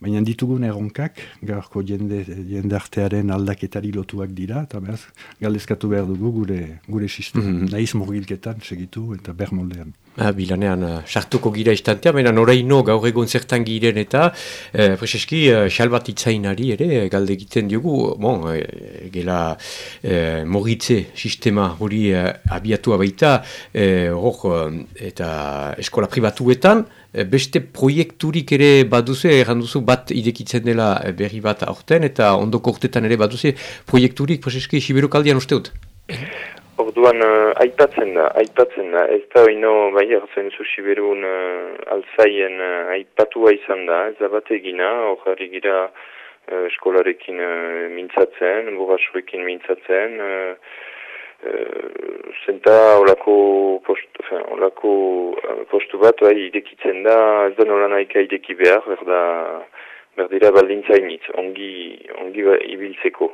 Baina ditugun erronkak, gaurko jende, jendartearen aldaketari lotuak dira, eta behaz, galdezkatu behar dugu gure, gure sistema. Mm -hmm. Naiz murgilketan segitu eta bermoldean. Ah, bilanean, uh, sartuko gira istantea, baina noraino gaur egon zertan giren eta eh, preseski, uh, xalbat itzainari ere galde egiten diogu, bon, eh, gela eh, mogitze sistema hori uh, abiatua baita, eh, hor, eta eskola pribatuetan, Eh, beste proiekturik ere baduzu, erranduzu bat idekitzen dela eh, berri bat aurten, eta ondoko urtetan ere baduzu proiekturik, preseski, Siberokaldian usteut? Orduan, uh, aipatzen da, aipatzen da, ez da oino, bai, erzen zu Siberun uh, alzaien uh, aipatua izan da, ez da bat egina, hor gira uh, eskolarekin uh, mintzatzen, burrasurekin mintzatzen, uh, zenta olako postu, fin, olako uh, postu bat bai idekitzen da, ez da nola nahika ideki behar, berda, berdira baldintzainit, ongi, ongi ba, ibiltzeko.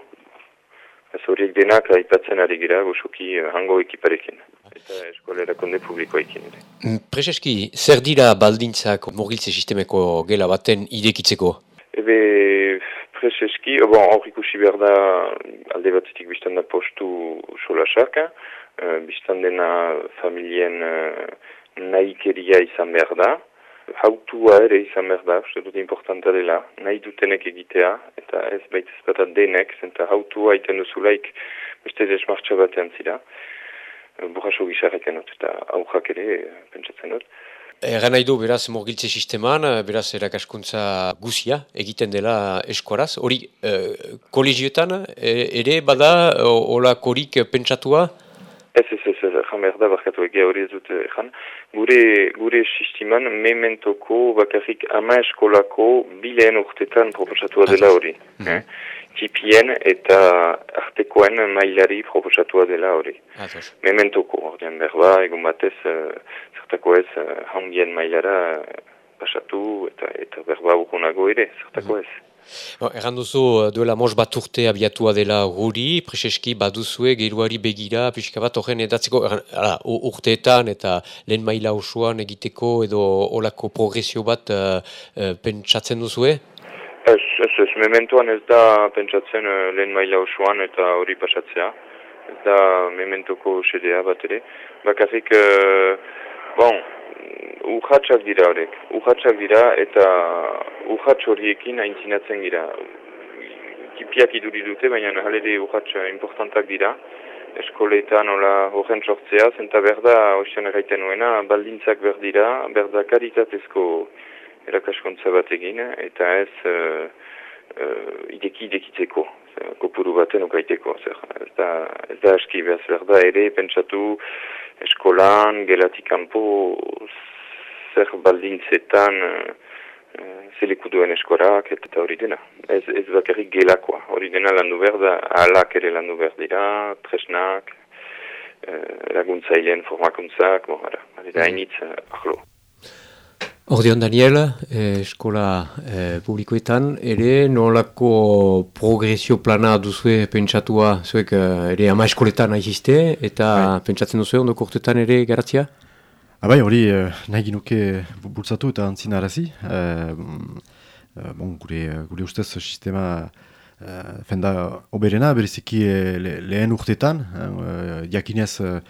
Ez horiek denak aipatzen ari gira, goxoki uh, hango ekiparekin, eta eskolera konde publikoekin. Mm, Prezeski, zer dira baldintzak mogiltze sistemeko gela baten idekitzeko? Ebe, prezeski, bon, hor ikusi behar da alde batetik biztan da postu solasak, uh, biztan dena familien uh, nahikeria izan behar da, hautua ere izan behar da, uste dut importanta dela, nahi dutenek egitea, eta ez baita ez bat denek, zenta hautua iten duzulaik beste ez martxa batean zira, burraso gisarrekan dut, eta aurrak ere, pentsatzen dut. Egan nahi du, beraz, morgiltze sisteman, beraz, erakaskuntza guzia egiten dela eskoraz. Hori, eh, kolegioetan, e, ere, bada, hola korik pentsatua? Ez, ez, ez, ez, jan behar da, barkatu egia hori ez dut, jan. Gure, gure sisteman, mementoko, bakarrik, ama eskolako, bileen urtetan proposatua dela hori. Mm -hmm. eh? Tipien eta artekoen mailari proposatua dela hori. Mementoko, ordean berba, egun batez, uh, zertako ez, uh, hangien mailara pasatu eta, eta berba ukunago ere, zertako ez. Bon, Erran duzu, duela mos bat urte abiatua dela guri, preseski baduzue geruari begira, pixka bat horren edatzeko, ala, urteetan eta lehen maila osoan egiteko edo olako progresio bat uh, uh, pentsatzen duzue? Ez, ez, ez, mementoan ez da pentsatzen uh, lehen maila osoan eta hori pasatzea. Ez da mementoko sedea bat ere. Bakarrik, uh, bon, urratxak dira horrek, urratxak dira eta urratx horiekin aintzinatzen gira. Kipiak iduri dute, baina halere urratx importantak dira. Eskoletan hola horren sortzea, zenta berda, oizian erraiten nuena, baldintzak berdira, berda karitatezko erakaskontza bat egin, eta ez uh, uh, ideki idekitzeko, kopuru baten ukaiteko. Zer. Ez, da, ez da eski behaz berda ere, pentsatu eskolan, gelatik kanpo zer baldintzetan uh, zeleku duen eskorak eta hori dena. Ez, ez bakarrik gelakoa, hori dena landu behar da, alak ere landu behar dira, tresnak, uh, laguntzailean formakuntzak, mohara, hori da hainitz, ahlo. Ordeon Daniel, eh, eskola eh, publikoetan, ere nolako progresio plana duzue pentsatua, zuek eh, ere ama eskoletan ahiziste, eta bai. pentsatzen duzue ondo kortetan ere garatzia? Abai, ah, hori eh, nahi ginuke bultzatu eta antzina arazi. Eh, eh, bon, gure, gure ustez sistema fenda oberena, beriziki eh, le, lehen urtetan, jakinez Eh,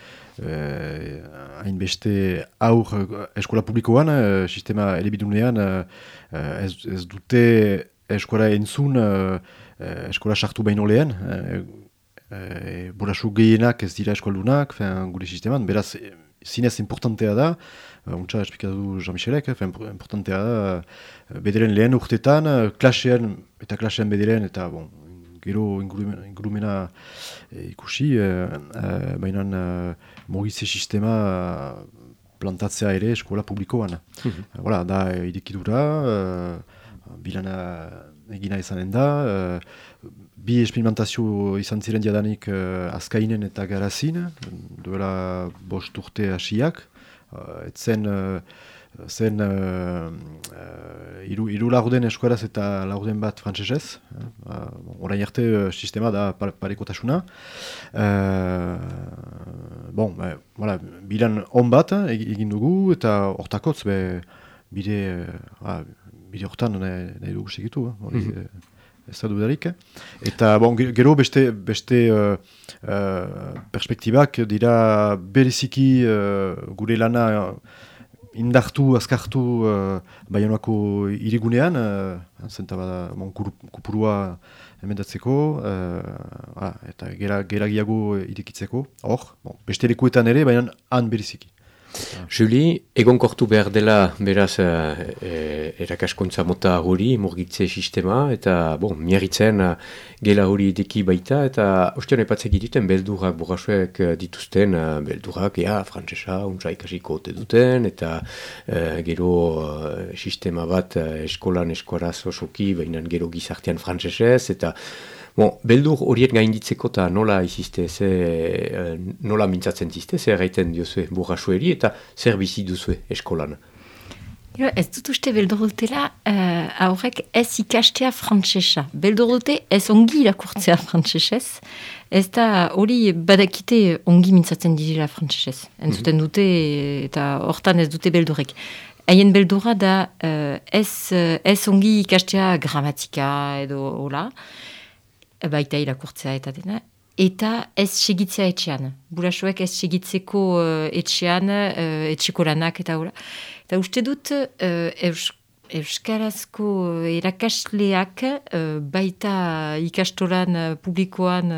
hainbeste aur eh, eskola publikoan, uh, sistema elebidunean, uh, ez, ez dute eskola entzun uh, eskola sartu baino lehen. Uh, Borasu gehienak ez dira eskoldunak, gure sisteman, beraz, zinez importantea da, uh, untsa esplikatu Jean-Michelek, importantea da, bederen lehen urtetan, klasean eta klasean bederen, eta bon, gero ingurumena ikusi, uh, uh, baina mogize sistema plantatzea ere eskola publikoan. Mm -hmm. da idekidura, uh, bilana egina izanen da, uh, bi esperimentazio izan ziren diadanik uh, azkainen eta garazin, duela bost urte hasiak, uh, etzen zen uh, uh, iru, iru laurden eskuaraz eta laurden bat frantzesez. Uh, Horain arte uh, sistema da parekotasuna. Uh, bon, uh, voilà, bilan on bat egin dugu eta hortakotz be, bide, uh, bide hortan nahi, dugu segitu. Uh, mm -hmm. Ez da dudarik. Eta bon, gero beste, beste uh, uh, perspektibak dira bereziki uh, gure lana indartu, azkartu uh, Baionako irigunean, uh, zenta bada bon, kupurua emendatzeko, uh, eta gera, geragiago irikitzeko, hor, bon, beste lekuetan ere, baina han beriziki. Juli, egon kortu behar dela beraz e, erakaskontza mota hori, murgitze sistema, eta bon, miarritzen gela hori deki baita, eta ostion epatzek dituten beldurak burrasuek dituzten beldurak, ea, frantzesa, untsa ikasiko ote duten, eta e, gero sistema bat eskolan eskoraz osoki, baina gero gizartean frantzesez, eta Bon, beldur horiet gainditzeko eta nola izizte, ze, eh, nola mintzatzen zizte, zer gaiten diozue burrasueri eta zer bizi duzue eskolan? Jo, ez dut uste beldur dutela uh, aurrek ez ikastea frantzesa. Beldur dute ez ongi irakurtzea frantzesez. Ez da hori badakite ongi mintzatzen dizela frantzesez. Entzuten mm dute eta hortan ez dute beldurek. Haien beldura da uh, ez, ez ongi ikastea gramatika edo hola baita irakurtzea eta dena, eta ez segitzea etxean. Burasoek ez segitzeko uh, etxean, uh, etxeko lanak eta hori. Eta uste dut, uh, Euskarazko erakasleak baita ikastolan publikoan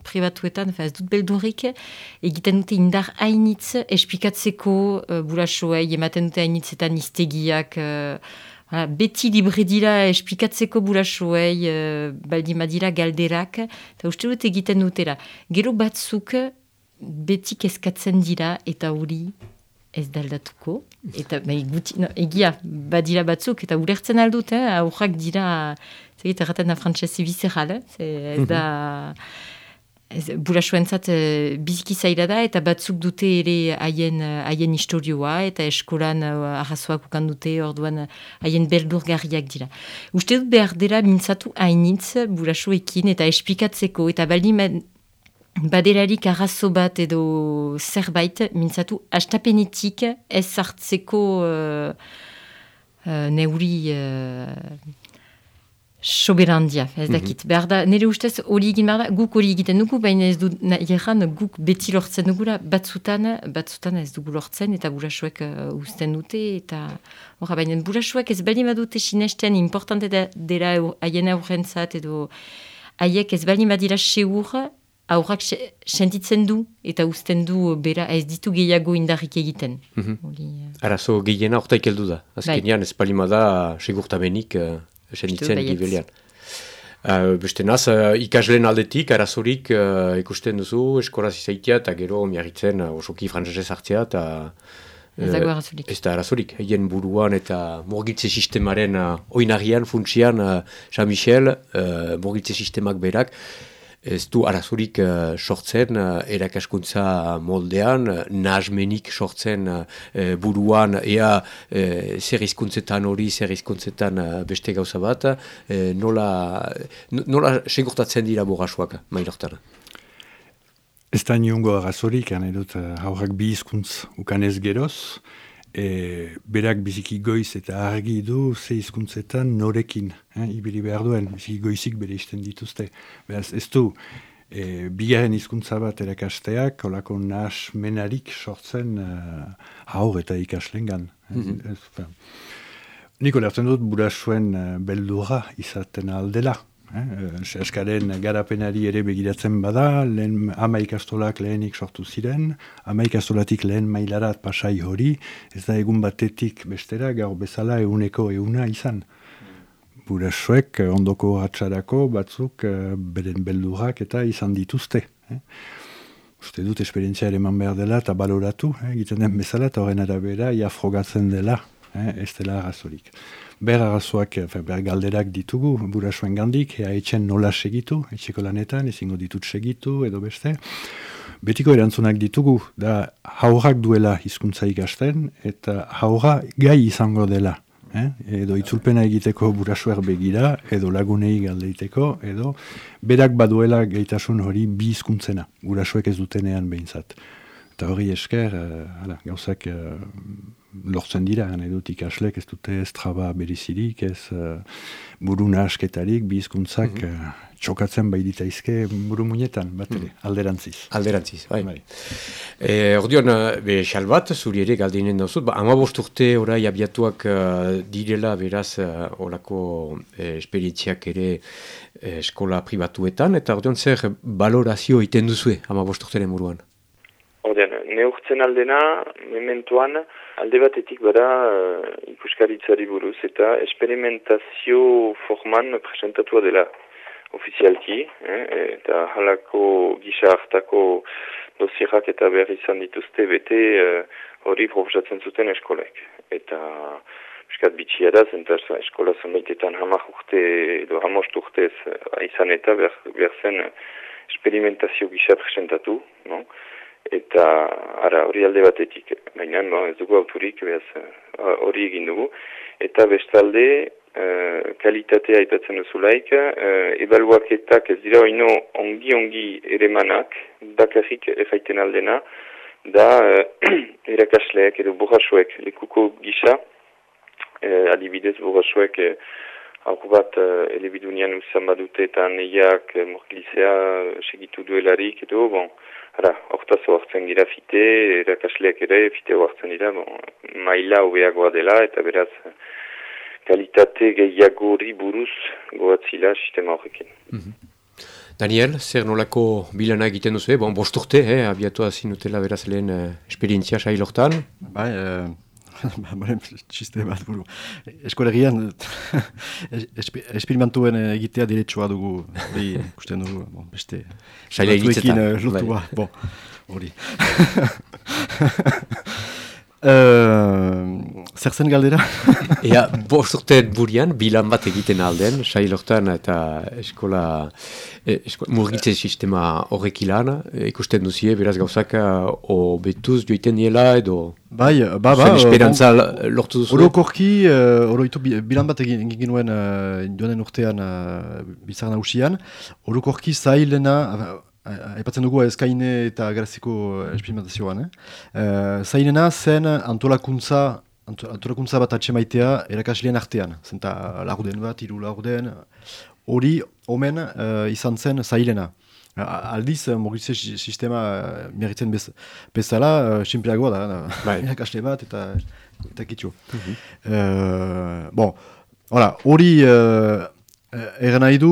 privatuetan, ez dut beldurrik, egiten dute indar hainitz espikatzeko uh, burasoei, ematen dute hainitzetan iztegiak, Ha, beti libre dira espikatzeko burasoei, uh, baldi madira galderak, eta uste dut egiten dutera. Gero batzuk beti kezkatzen dira eta hori ez daldatuko. Eta bai, guti, no, egia badira batzuk eta ulertzen aldut, eh? aurrak dira, zegit erraten da frantzesi vizeral, ez da... Mhm burasuentzat uh, biziki zaila da eta batzuk dute ere haien haien historioa eta eskolan uh, arrazoak ukan dute orduan haien beldurgarriak dira. Uste dut behar dela mintzatu hainitz burasuekin eta espikatzeko eta baldin badelarik arrazo bat edo zerbait mintzatu astapenetik ez hartzeko uh, uh, neuri soberandia, ez dakit. Mm Behar da, nire ustez hori egin behar da, guk hori egiten dugu, baina ez du nahi guk beti lortzen dugula, batzutan, batzutan ez dugu lortzen, eta burasuek uh, usten dute, eta horra, baina burasuek ez bali badute sinesten importante dela haien aurrentzat, edo haiek ez bali badira seur, aurrak sentitzen du, eta usten du bera ez ditu gehiago indarrik egiten. Mm -hmm. Arazo gehiena ortaik heldu da, azkenean bai. ez bali da segurtamenik... Uh senitzen gibelian. Uh, beste naz, uh, ikasleen aldetik, arazorik uh, ikusten duzu, eskoraz izaitia eta gero miarritzen uh, osoki frantzesez hartzea eta Ez da arazorik. Ez da arazorik. Egin buruan eta morgitze sistemaren uh, oinarian, funtsian, uh, Jean-Michel, uh, morgitze sistemak berak, ez du arazurik uh, sortzen uh, erakaskuntza moldean, uh, nahazmenik sortzen uh, buruan, ea uh, zer izkuntzetan hori, zer izkuntzetan uh, beste gauza bat, uh, nola, nola segurtatzen dira borrasuak, mailortan? Ez da niongo arazorik, ane dut, haurrak bi izkuntz ukanez geroz, e, berak biziki goiz eta argi du ze hizkuntzetan norekin eh, ibili behar duen, biziki goizik bere izten dituzte. Beraz, ez du, e, bigarren hizkuntza bat erakasteak, olako nahas menarik sortzen uh, haur eta ikaslengan. Mm -hmm. Niko lertzen dut, burasuen uh, beldura izaten aldela. Eh, eskaren garapenari ere begiratzen bada, lehen ama ikastolak lehenik sortu ziren, ama ikastolatik lehen mailarat pasai hori, ez da egun batetik bestera, gaur bezala eguneko eguna izan. Burasuek ondoko hatxarako batzuk eh, beren beldurak eta izan dituzte. Eh. Uste dut esperientzia ere man behar dela eta baloratu, eh, egiten den bezala eta horren arabera ia frogatzen dela, eh, ez dela razorik ber arazoak, ber galderak ditugu, burasuen gandik, ea etxen nola segitu, etxeko lanetan, ezingo ditut segitu, edo beste. Betiko erantzunak ditugu, da haurrak duela hizkuntza ikasten, eta haurra gai izango dela. Eh? Edo itzulpena egiteko burasuer begira, edo lagunei galdeiteko, edo berak baduela gaitasun hori bi hizkuntzena, burasuek ez dutenean behintzat. Eta hori esker, uh, gauzak uh, lortzen dira, gane dut ikaslek ez dute ez traba berizirik, ez uh, buru nahasketarik, bizkuntzak mm -hmm. uh, txokatzen bai ditaizke buru muñetan, bat ere, mm. alderantziz. Alderantziz, bai. bai. E, Ordeon, be, xalbat, zuri ere galdinen dauzut, ba, ama urte orai abiatuak uh, direla beraz uh, orako eh, esperientziak ere eskola pribatuetan, eta ordeon zer balorazio iten duzue ama urteren muruan? Neurtzen aldena, mementuan, Alde batetik bada uh, ikuskaritzari buruz eta esperimentazio forman presentatua dela ofizialki, eh, eta halako gisa hartako dosierak eta behar izan dituzte bete uh, hori proposatzen zuten eskolek. Eta eskat bitxia da, zenta eskola zonbaitetan hamak urte edo hamost urtez uh, izan eta behar, behar zen esperimentazio gisa presentatu, no? Eta ara hori alde batetik, baina no, ez dugu auturik, hori egin dugu, eta bestalde uh, kalitatea aipatzen duzulaik, uh, ebaluaketak ez dira oino ongi-ongi ere manak, bakarrik efaiten aldena, da uh, erakasleak edo burrasuek, lekuko gisa, uh, adibidez burrasuek, uh, Hau bat, uh, elebidunian uzan badute eta neiak uh, segitu duelarik edo, bon, Hala, hortaz oartzen gira fite, erakasleak ere, fite oartzen dira, bon, maila hobeagoa dela, eta beraz, kalitate gehiago buruz goatzila sistema horrekin. Mm Daniel, zer nolako bilana egiten duzu, eh? bon, bosturte, eh? abiatu azinutela beraz lehen uh, esperientzia sailortan? Bai, uh, ba, txiste bat buru. Eskolegian, esperimentuen egitea diretsua dugu, hori ikusten dugu, bon, beste... Saila egitzetan. Lotua, bai. bon, hori. Uh, zer zen galdera? Ea, bosturten burian, bilan bat egiten alden, sailortan eta eskola, eh, eskola murgitze sistema horrek ilan, eh, ikusten duzie, beraz gauzak o betuz joiten niela edo... Bai, ba, ba... esperantza uh, lortu duzu? Orokorki, uh, oroitu bilan bat egin ginuen uh, joanen urtean uh, bizarra nausian, orokorki zailena, Aipatzen dugu eskaine eta graziko esperimentazioan. Eh? Uh, zainena zen antolakuntza anturakuntza bat atxemaitea erakasleen artean. Zenta laurden bat, hiru laurden, hori omen uh, izan zen zailena. Aldiz, mogitze sistema uh, miarritzen bez, bezala, uh, da, bai. erakasle bat eta, eta kitxo. Mhm. bon, hori uh, Egan nahi du,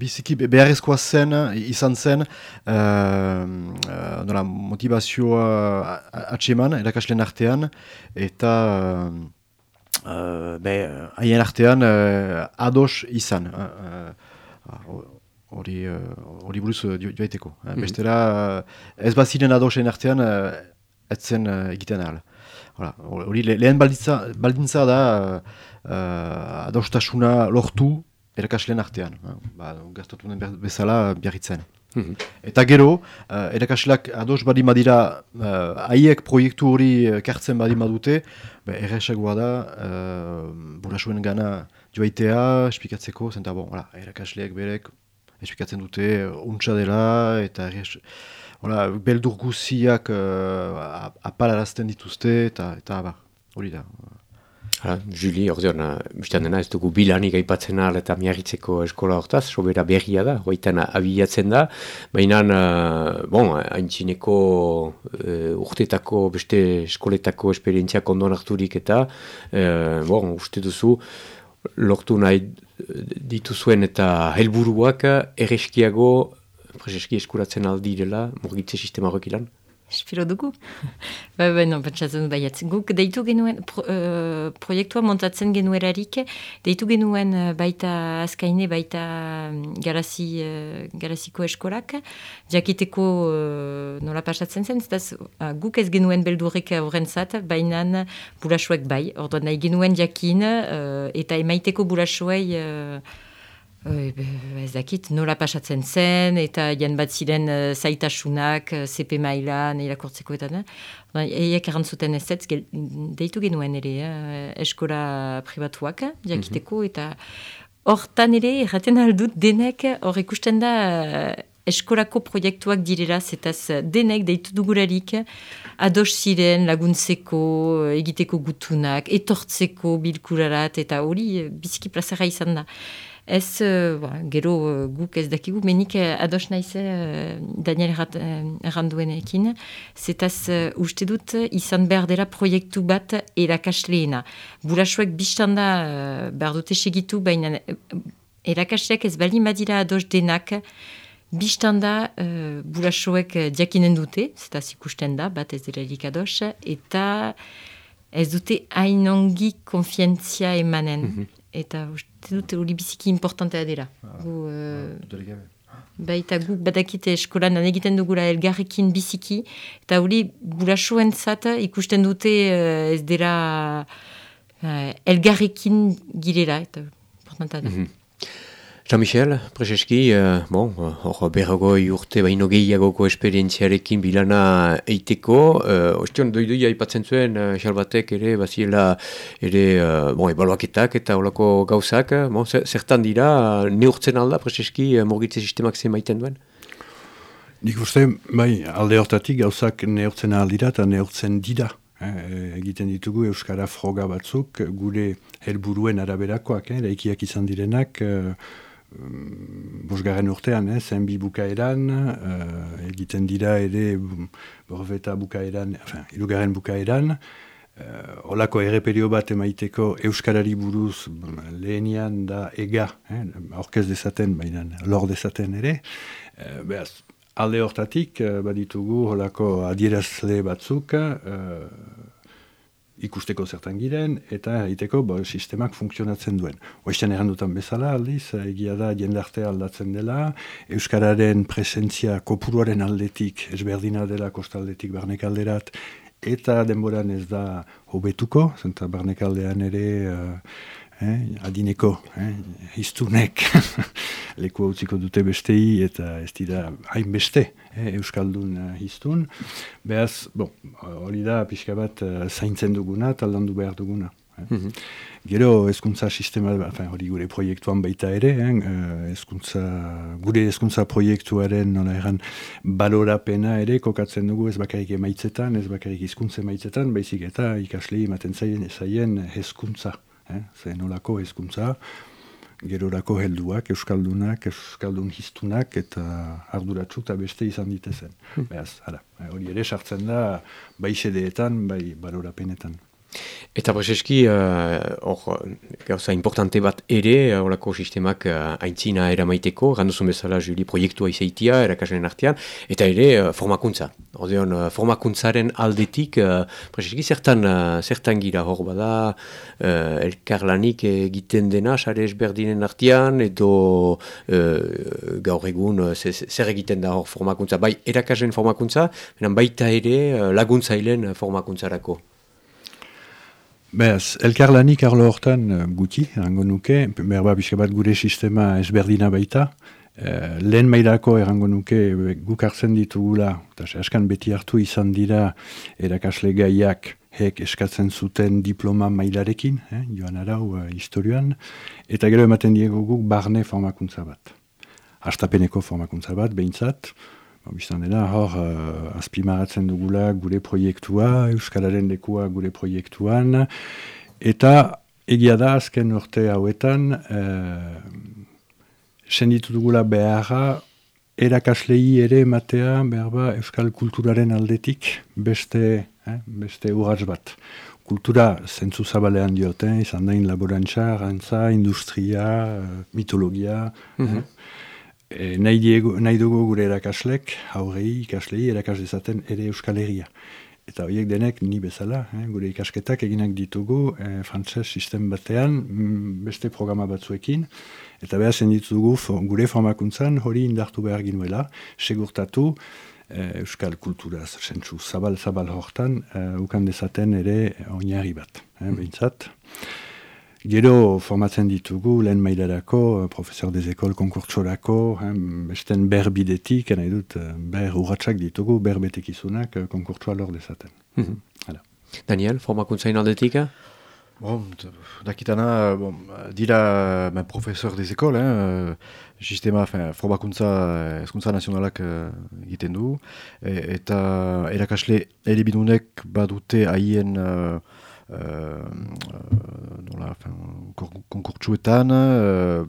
biziki beharrezkoa zen, izan zen, uh, uh, motivazioa atseman, erakasleen artean, eta uh, haien artean ados izan. Hori uh, uh, buruz joaiteko. Mm -hmm. Bestera, ez baziren adosen artean, uh, etzen uh, egiten ahal. Hori lehen baldintza da, uh, adostasuna lortu erakasleen artean. Ba, Gaztatu den bezala biarritzen. Mhm. Eta gero, uh, erakasleak ados badi madira uh, haiek proiektu hori uh, kartzen badi madute, ba, erresagoa da, uh, burasuen gana joaitea, espikatzeko, zenta bon, hola, erakasleak berek espikatzen dute, untsa dela, eta erres, hola, beldur guziak uh, apalarazten dituzte, eta, eta ba, hori da. Ha, Juli, ordeon, biztan dena ez dugu bilanik aipatzen ahal eta miarritzeko eskola hortaz, sobera berria da, hoitan abiatzen da, baina, uh, bon, haintzineko uh, urtetako, beste eskoletako esperientziak ondon harturik eta, uh, bon, uste duzu, lortu nahi dituzuen eta helburuak erreskiago, prezeski eskuratzen aldirela, morgitze sistema horrek? Espero dugu. Ba, ba, no, pentsatzen du baiat. Guk deitu genuen, pro, uh, proiektua montatzen genuerarik, deitu genuen uh, baita azkaine, baita um, garazi, uh, garaziko eskolak, jakiteko uh, nola pasatzen zen, zitaz, uh, guk ez genuen beldurrik horren zat, baina burasuek bai, orduan nahi genuen jakin, uh, eta emaiteko burasuei... Uh, Ez dakit, nola pasatzen zen, eta jan bat ziren uh, zaitasunak, uh, CP mailan, irakortzeko eta da. Eiek erantzuten ez ez, deitu genuen ere, uh, eskola privatuak, jakiteko, mhm. eta hortan ere, erraten aldut, denek, hor ikusten da, eskolako proiektuak direla, zetaz denek deitu dugurarik, ados ziren laguntzeko, egiteko gutunak, etortzeko bilkurarat, eta hori biziki plazera izan da. Ez, uh, gero uh, guk ez dakigu, menik uh, ados naize Daniel erranduenekin, zetaz uste dut izan behar dela proiektu bat erakasleena. Burasuak biztanda behar dute segitu, baina erakasleak ez bali madira ados denak, biztanda uh, burasuek diakinen dute, zetaz ikusten da, bat ez dira ados, eta ez dute hainongi konfientzia emanen. Mhm eta uste dute hori biziki importantea dira. Ah, gu, uh, baita guk badakite eskolan egiten dugula elgarrekin biziki, eta hori burasuen zata ikusten dute uh, ez dira uh, elgarrekin girela, eta importantea da. Mhm. Jean-Michel, Prezeski, uh, bon, hor berrogoi urte baino gehiagoko esperientziarekin bilana eiteko. Uh, Ostion, doiduia ipatzen zuen, uh, batek ere, baziela, ere, uh, bon, ebaluaketak eta olako gauzak. Bon, zertan dira, neurtzen alda, Prezeski, uh, morgitze sistemak zen maiten duen? Nik uste, bai, alde hortatik gauzak neurtzen aldira eta neurtzen dira. egiten ditugu Euskara froga batzuk, gure helburuen araberakoak, eh, laikiak izan direnak, bosgarren urtean, eh, zen bi bukaeran, uh, egiten dira ere borbeta bukaeran, enfin, irugarren bukaeran, uh, olako erreperio bat emaiteko Euskarari buruz lehenian da ega, eh, aurkez dezaten, baina lor dezaten ere, uh, behaz, alde hortatik, uh, baditugu olako adierazle batzuk, uh, ikusteko zertan giren, eta egiteko bo, sistemak funtzionatzen duen. Oizten errandutan bezala, aldiz, egia da jendartea aldatzen dela, Euskararen presentzia kopuruaren aldetik, ezberdina dela kostaldetik barnek alderat, eta denboran ez da hobetuko, zenta barnek aldean ere... Uh, eh, adineko, eh, hiztunek leku hau dute bestei eta ez dira hainbeste eh, Euskaldun uh, hiztun. Beaz, bon, hori da pixka bat uh, zaintzen duguna eta landu behar duguna. Eh? Gero ezkuntza sistema, hori gure proiektuan baita ere, eh? ezkuntza, gure ezkuntza proiektuaren nola egan balorapena ere kokatzen dugu ez bakarrik emaitzetan, ez bakarrik hizkuntza emaitzetan, baizik eta ikaslei ematen zaien, zaien hezkuntza, eh? zen nolako hezkuntza, gerorako helduak, euskaldunak, euskaldun hiztunak eta arduratsu eta beste izan ditezen. Hmm. Beaz, hori ere sartzen da bai sedeetan, bai balorapenetan. Eta prezeski, uh, or, gauza importante bat ere, horako sistemak uh, aintzina eramaiteko, randuzun bezala juli proiektua izaitia, erakasaren artean, eta ere uh, formakuntza. Ordeon, uh, formakuntzaren aldetik, uh, prezeski, zertan, uh, zertan gira hor bada, uh, elkarlanik egiten dena, sare esberdinen artean, edo uh, gaur egun, uh, zer egiten da hor formakuntza, bai erakasaren formakuntza, baita ere uh, laguntzailen formakuntzarako. Beaz, elkarlanik arlo hortan uh, guti, erango nuke, berba bat gure sistema ezberdina baita, uh, lehen mailako erango nuke guk hartzen ditugula, eta askan beti hartu izan dira erakasle gaiak hek eskatzen zuten diploma mailarekin, eh, joan arau uh, historioan, eta gero ematen diego guk barne formakuntza bat. Astapeneko formakuntza bat, behintzat, Bistan dela, hor, uh, azpimaratzen dugula gure proiektua, Euskalaren lekua gure proiektuan, eta egia da azken urte hauetan, uh, senditu dugula beharra, erakaslei ere ematea, behar ba, Euskal kulturaren aldetik beste, eh, beste urratz bat. Kultura zentzu zabalean dioten, izan dain laborantza, rantza, industria, uh, mitologia, mm e, nahi, diego, nahi dugu gure erakaslek, haurei ikaslei erakas ere Euskal Herria. Eta horiek denek ni bezala, eh, gure ikasketak eginak ditugu eh, frantses sistem batean mm, beste programa batzuekin. Eta behar ditugu gure formakuntzan hori indartu behar ginuela, segurtatu eh, Euskal kultura zentsu zabal-zabal hortan eh, ukan dezaten ere oinarri bat. Eh, behintzat. Gero formatzen ditugu lehen mailarako, eh, profesor des ekol konkurtsorako, besten ber bidetik, nahi dut, eh, ber urratxak ditugu, ber betekizunak eh, konkurtsoa lor dezaten. Mm -hmm. Daniel, formakuntzain aldetik? Bon, dakitana, bon, dira ben, profesor des ekol, eh, sistema, fin, formakuntza eskuntza nazionalak egiten du, e, eta erakasle eribidunek badute haien Euh, nola, konkurtsuetan, uh,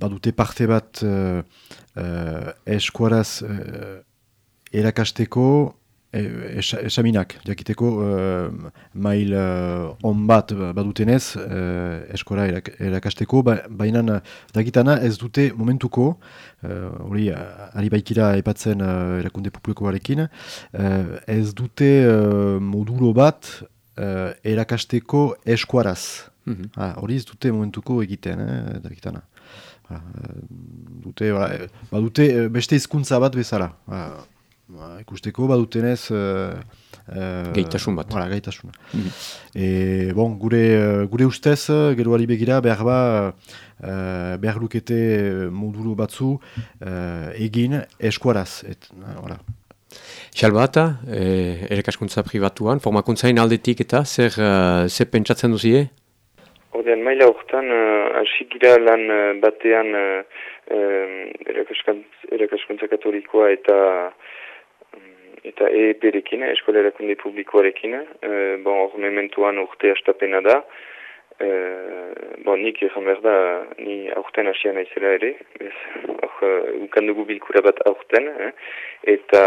badute parte bat uh, uh, eskuaraz uh, erakasteko esaminak, jakiteko uh, mail uh, on bat badutenez uh, eskora erakasteko, ba, baina dagitana ez dute momentuko, hori uh, ari baikira epatzen uh, erakunde publikoarekin, uh, ez dute uh, modulo bat uh, erakasteko eskuaraz. Mm -hmm. Hori ez dute momentuko egiten, eh. Ba, dute, ba, ba dute eh, beste hizkuntza bat bezala. Ba, ba, ikusteko badutenez... Uh, uh, gaitasun bat. Bara, gaitasun. Mm -hmm. e, bon, gure, gure ustez, gero ali begira, behar ba, uh, behar lukete modulu batzu uh, egin eskuaraz. Et, uh, Xalbata, e, erekaskuntza privatuan, formakuntzain aldetik eta zer, uh, zer pentsatzen duzie? Odean, maila horretan, uh, asigira lan uh, batean uh, erekaskuntza katolikoa eta um, eta EEP-rekin, Eskola Erakunde Publikoarekin. Uh, bon, hor mementuan urte astapena da. Uh, bon, nik egan behar da, ni aurten asia naizela ere. Hor, uh, ukandugu bilkura bat aurten. Eh? Eta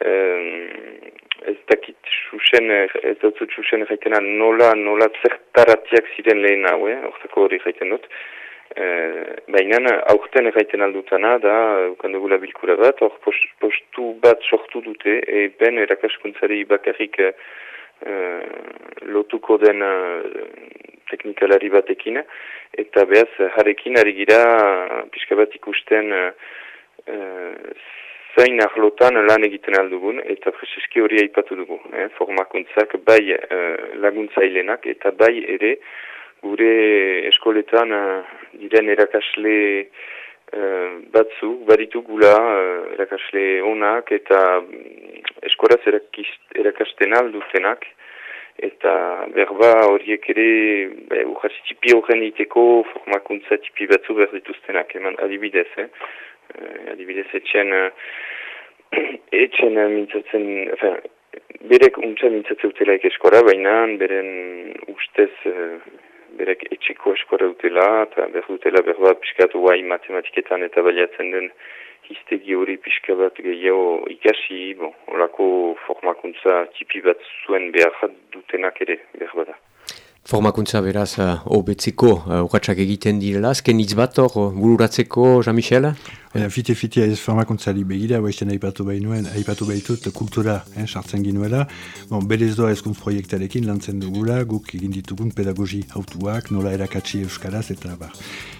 ez dakit susen, ez dut susen jaitena nola, nola zertaratiak ziren lehen hau, eh? ortako hori jaiten dut. E, Baina aurten jaiten aldutana da, ukandugula bilkura bat, hor postu bat sortu dute, e ben erakaskuntzari bakarrik e, lotuko den e, teknikalari batekin, eta behaz, jarekin ari gira, pixka bat ikusten, e, zain ahlotan lan egiten aldugun, eta prezeski hori aipatu dugu. Eh? Formakuntzak bai uh, laguntzailenak, eta bai ere gure eskoletan uh, diren erakasle uh, batzu, baditu gula uh, erakasle onak, eta um, eskoraz erakasten aldutenak, eta berba horiek ere be, urratzi tipi horren iteko formakuntza tipi batzu behar dituztenak eman adibidez, eh? Uh, adibidez etxen uh, etxen uh, mintzatzen, enfin, berek untza mintzatzen utelaik eskora, baina beren ustez uh, berek etxeko eskora utela, eta behar dutela berba piskatu guai matematiketan eta baliatzen den hiztegi hori pixka bat gehiago ikasi, bon, orako formakuntza tipi bat zuen behar dutenak ere behar bada. Formakuntza beraz, hobetzeko uh, urratxak egiten direla, azken hitz bat hor, bururatzeko, Jean-Michel? Fite-fite ez formakuntzari begira, baizten aipatu behinuen, aipatu behitut kultura eh, sartzen ginuela. Bon, berez doa ezkuntz proiektarekin lantzen dugula, guk egin ditugun pedagogi autuak, nola erakatsi euskaraz, eta bar.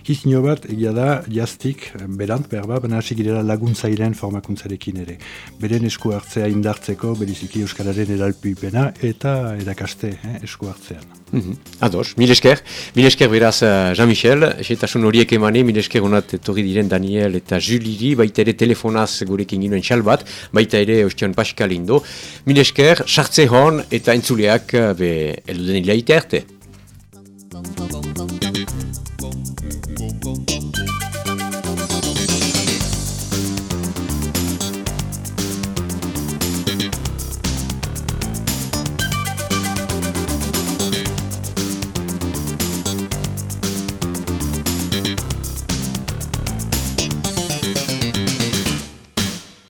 Hiznio bat, egia da, jaztik, berant, berba, baina hasi girela laguntzailen formakuntzarekin ere. Beren esku hartzea indartzeko, beriziki euskararen eralpipena, eta erakaste eh, esku hartzean. Mm -hmm. Ados, mil esker. Mil esker beraz Jean-Michel, esetasun horiek emane, mil esker honat etorri diren Daniel eta Juliri, baita ere telefonaz gurekin ginoen txal bat, baita ere Ostion Ostean Paskalindo. Minesker, sartze hon eta entzuleak eh, be, eluden hilaita erte.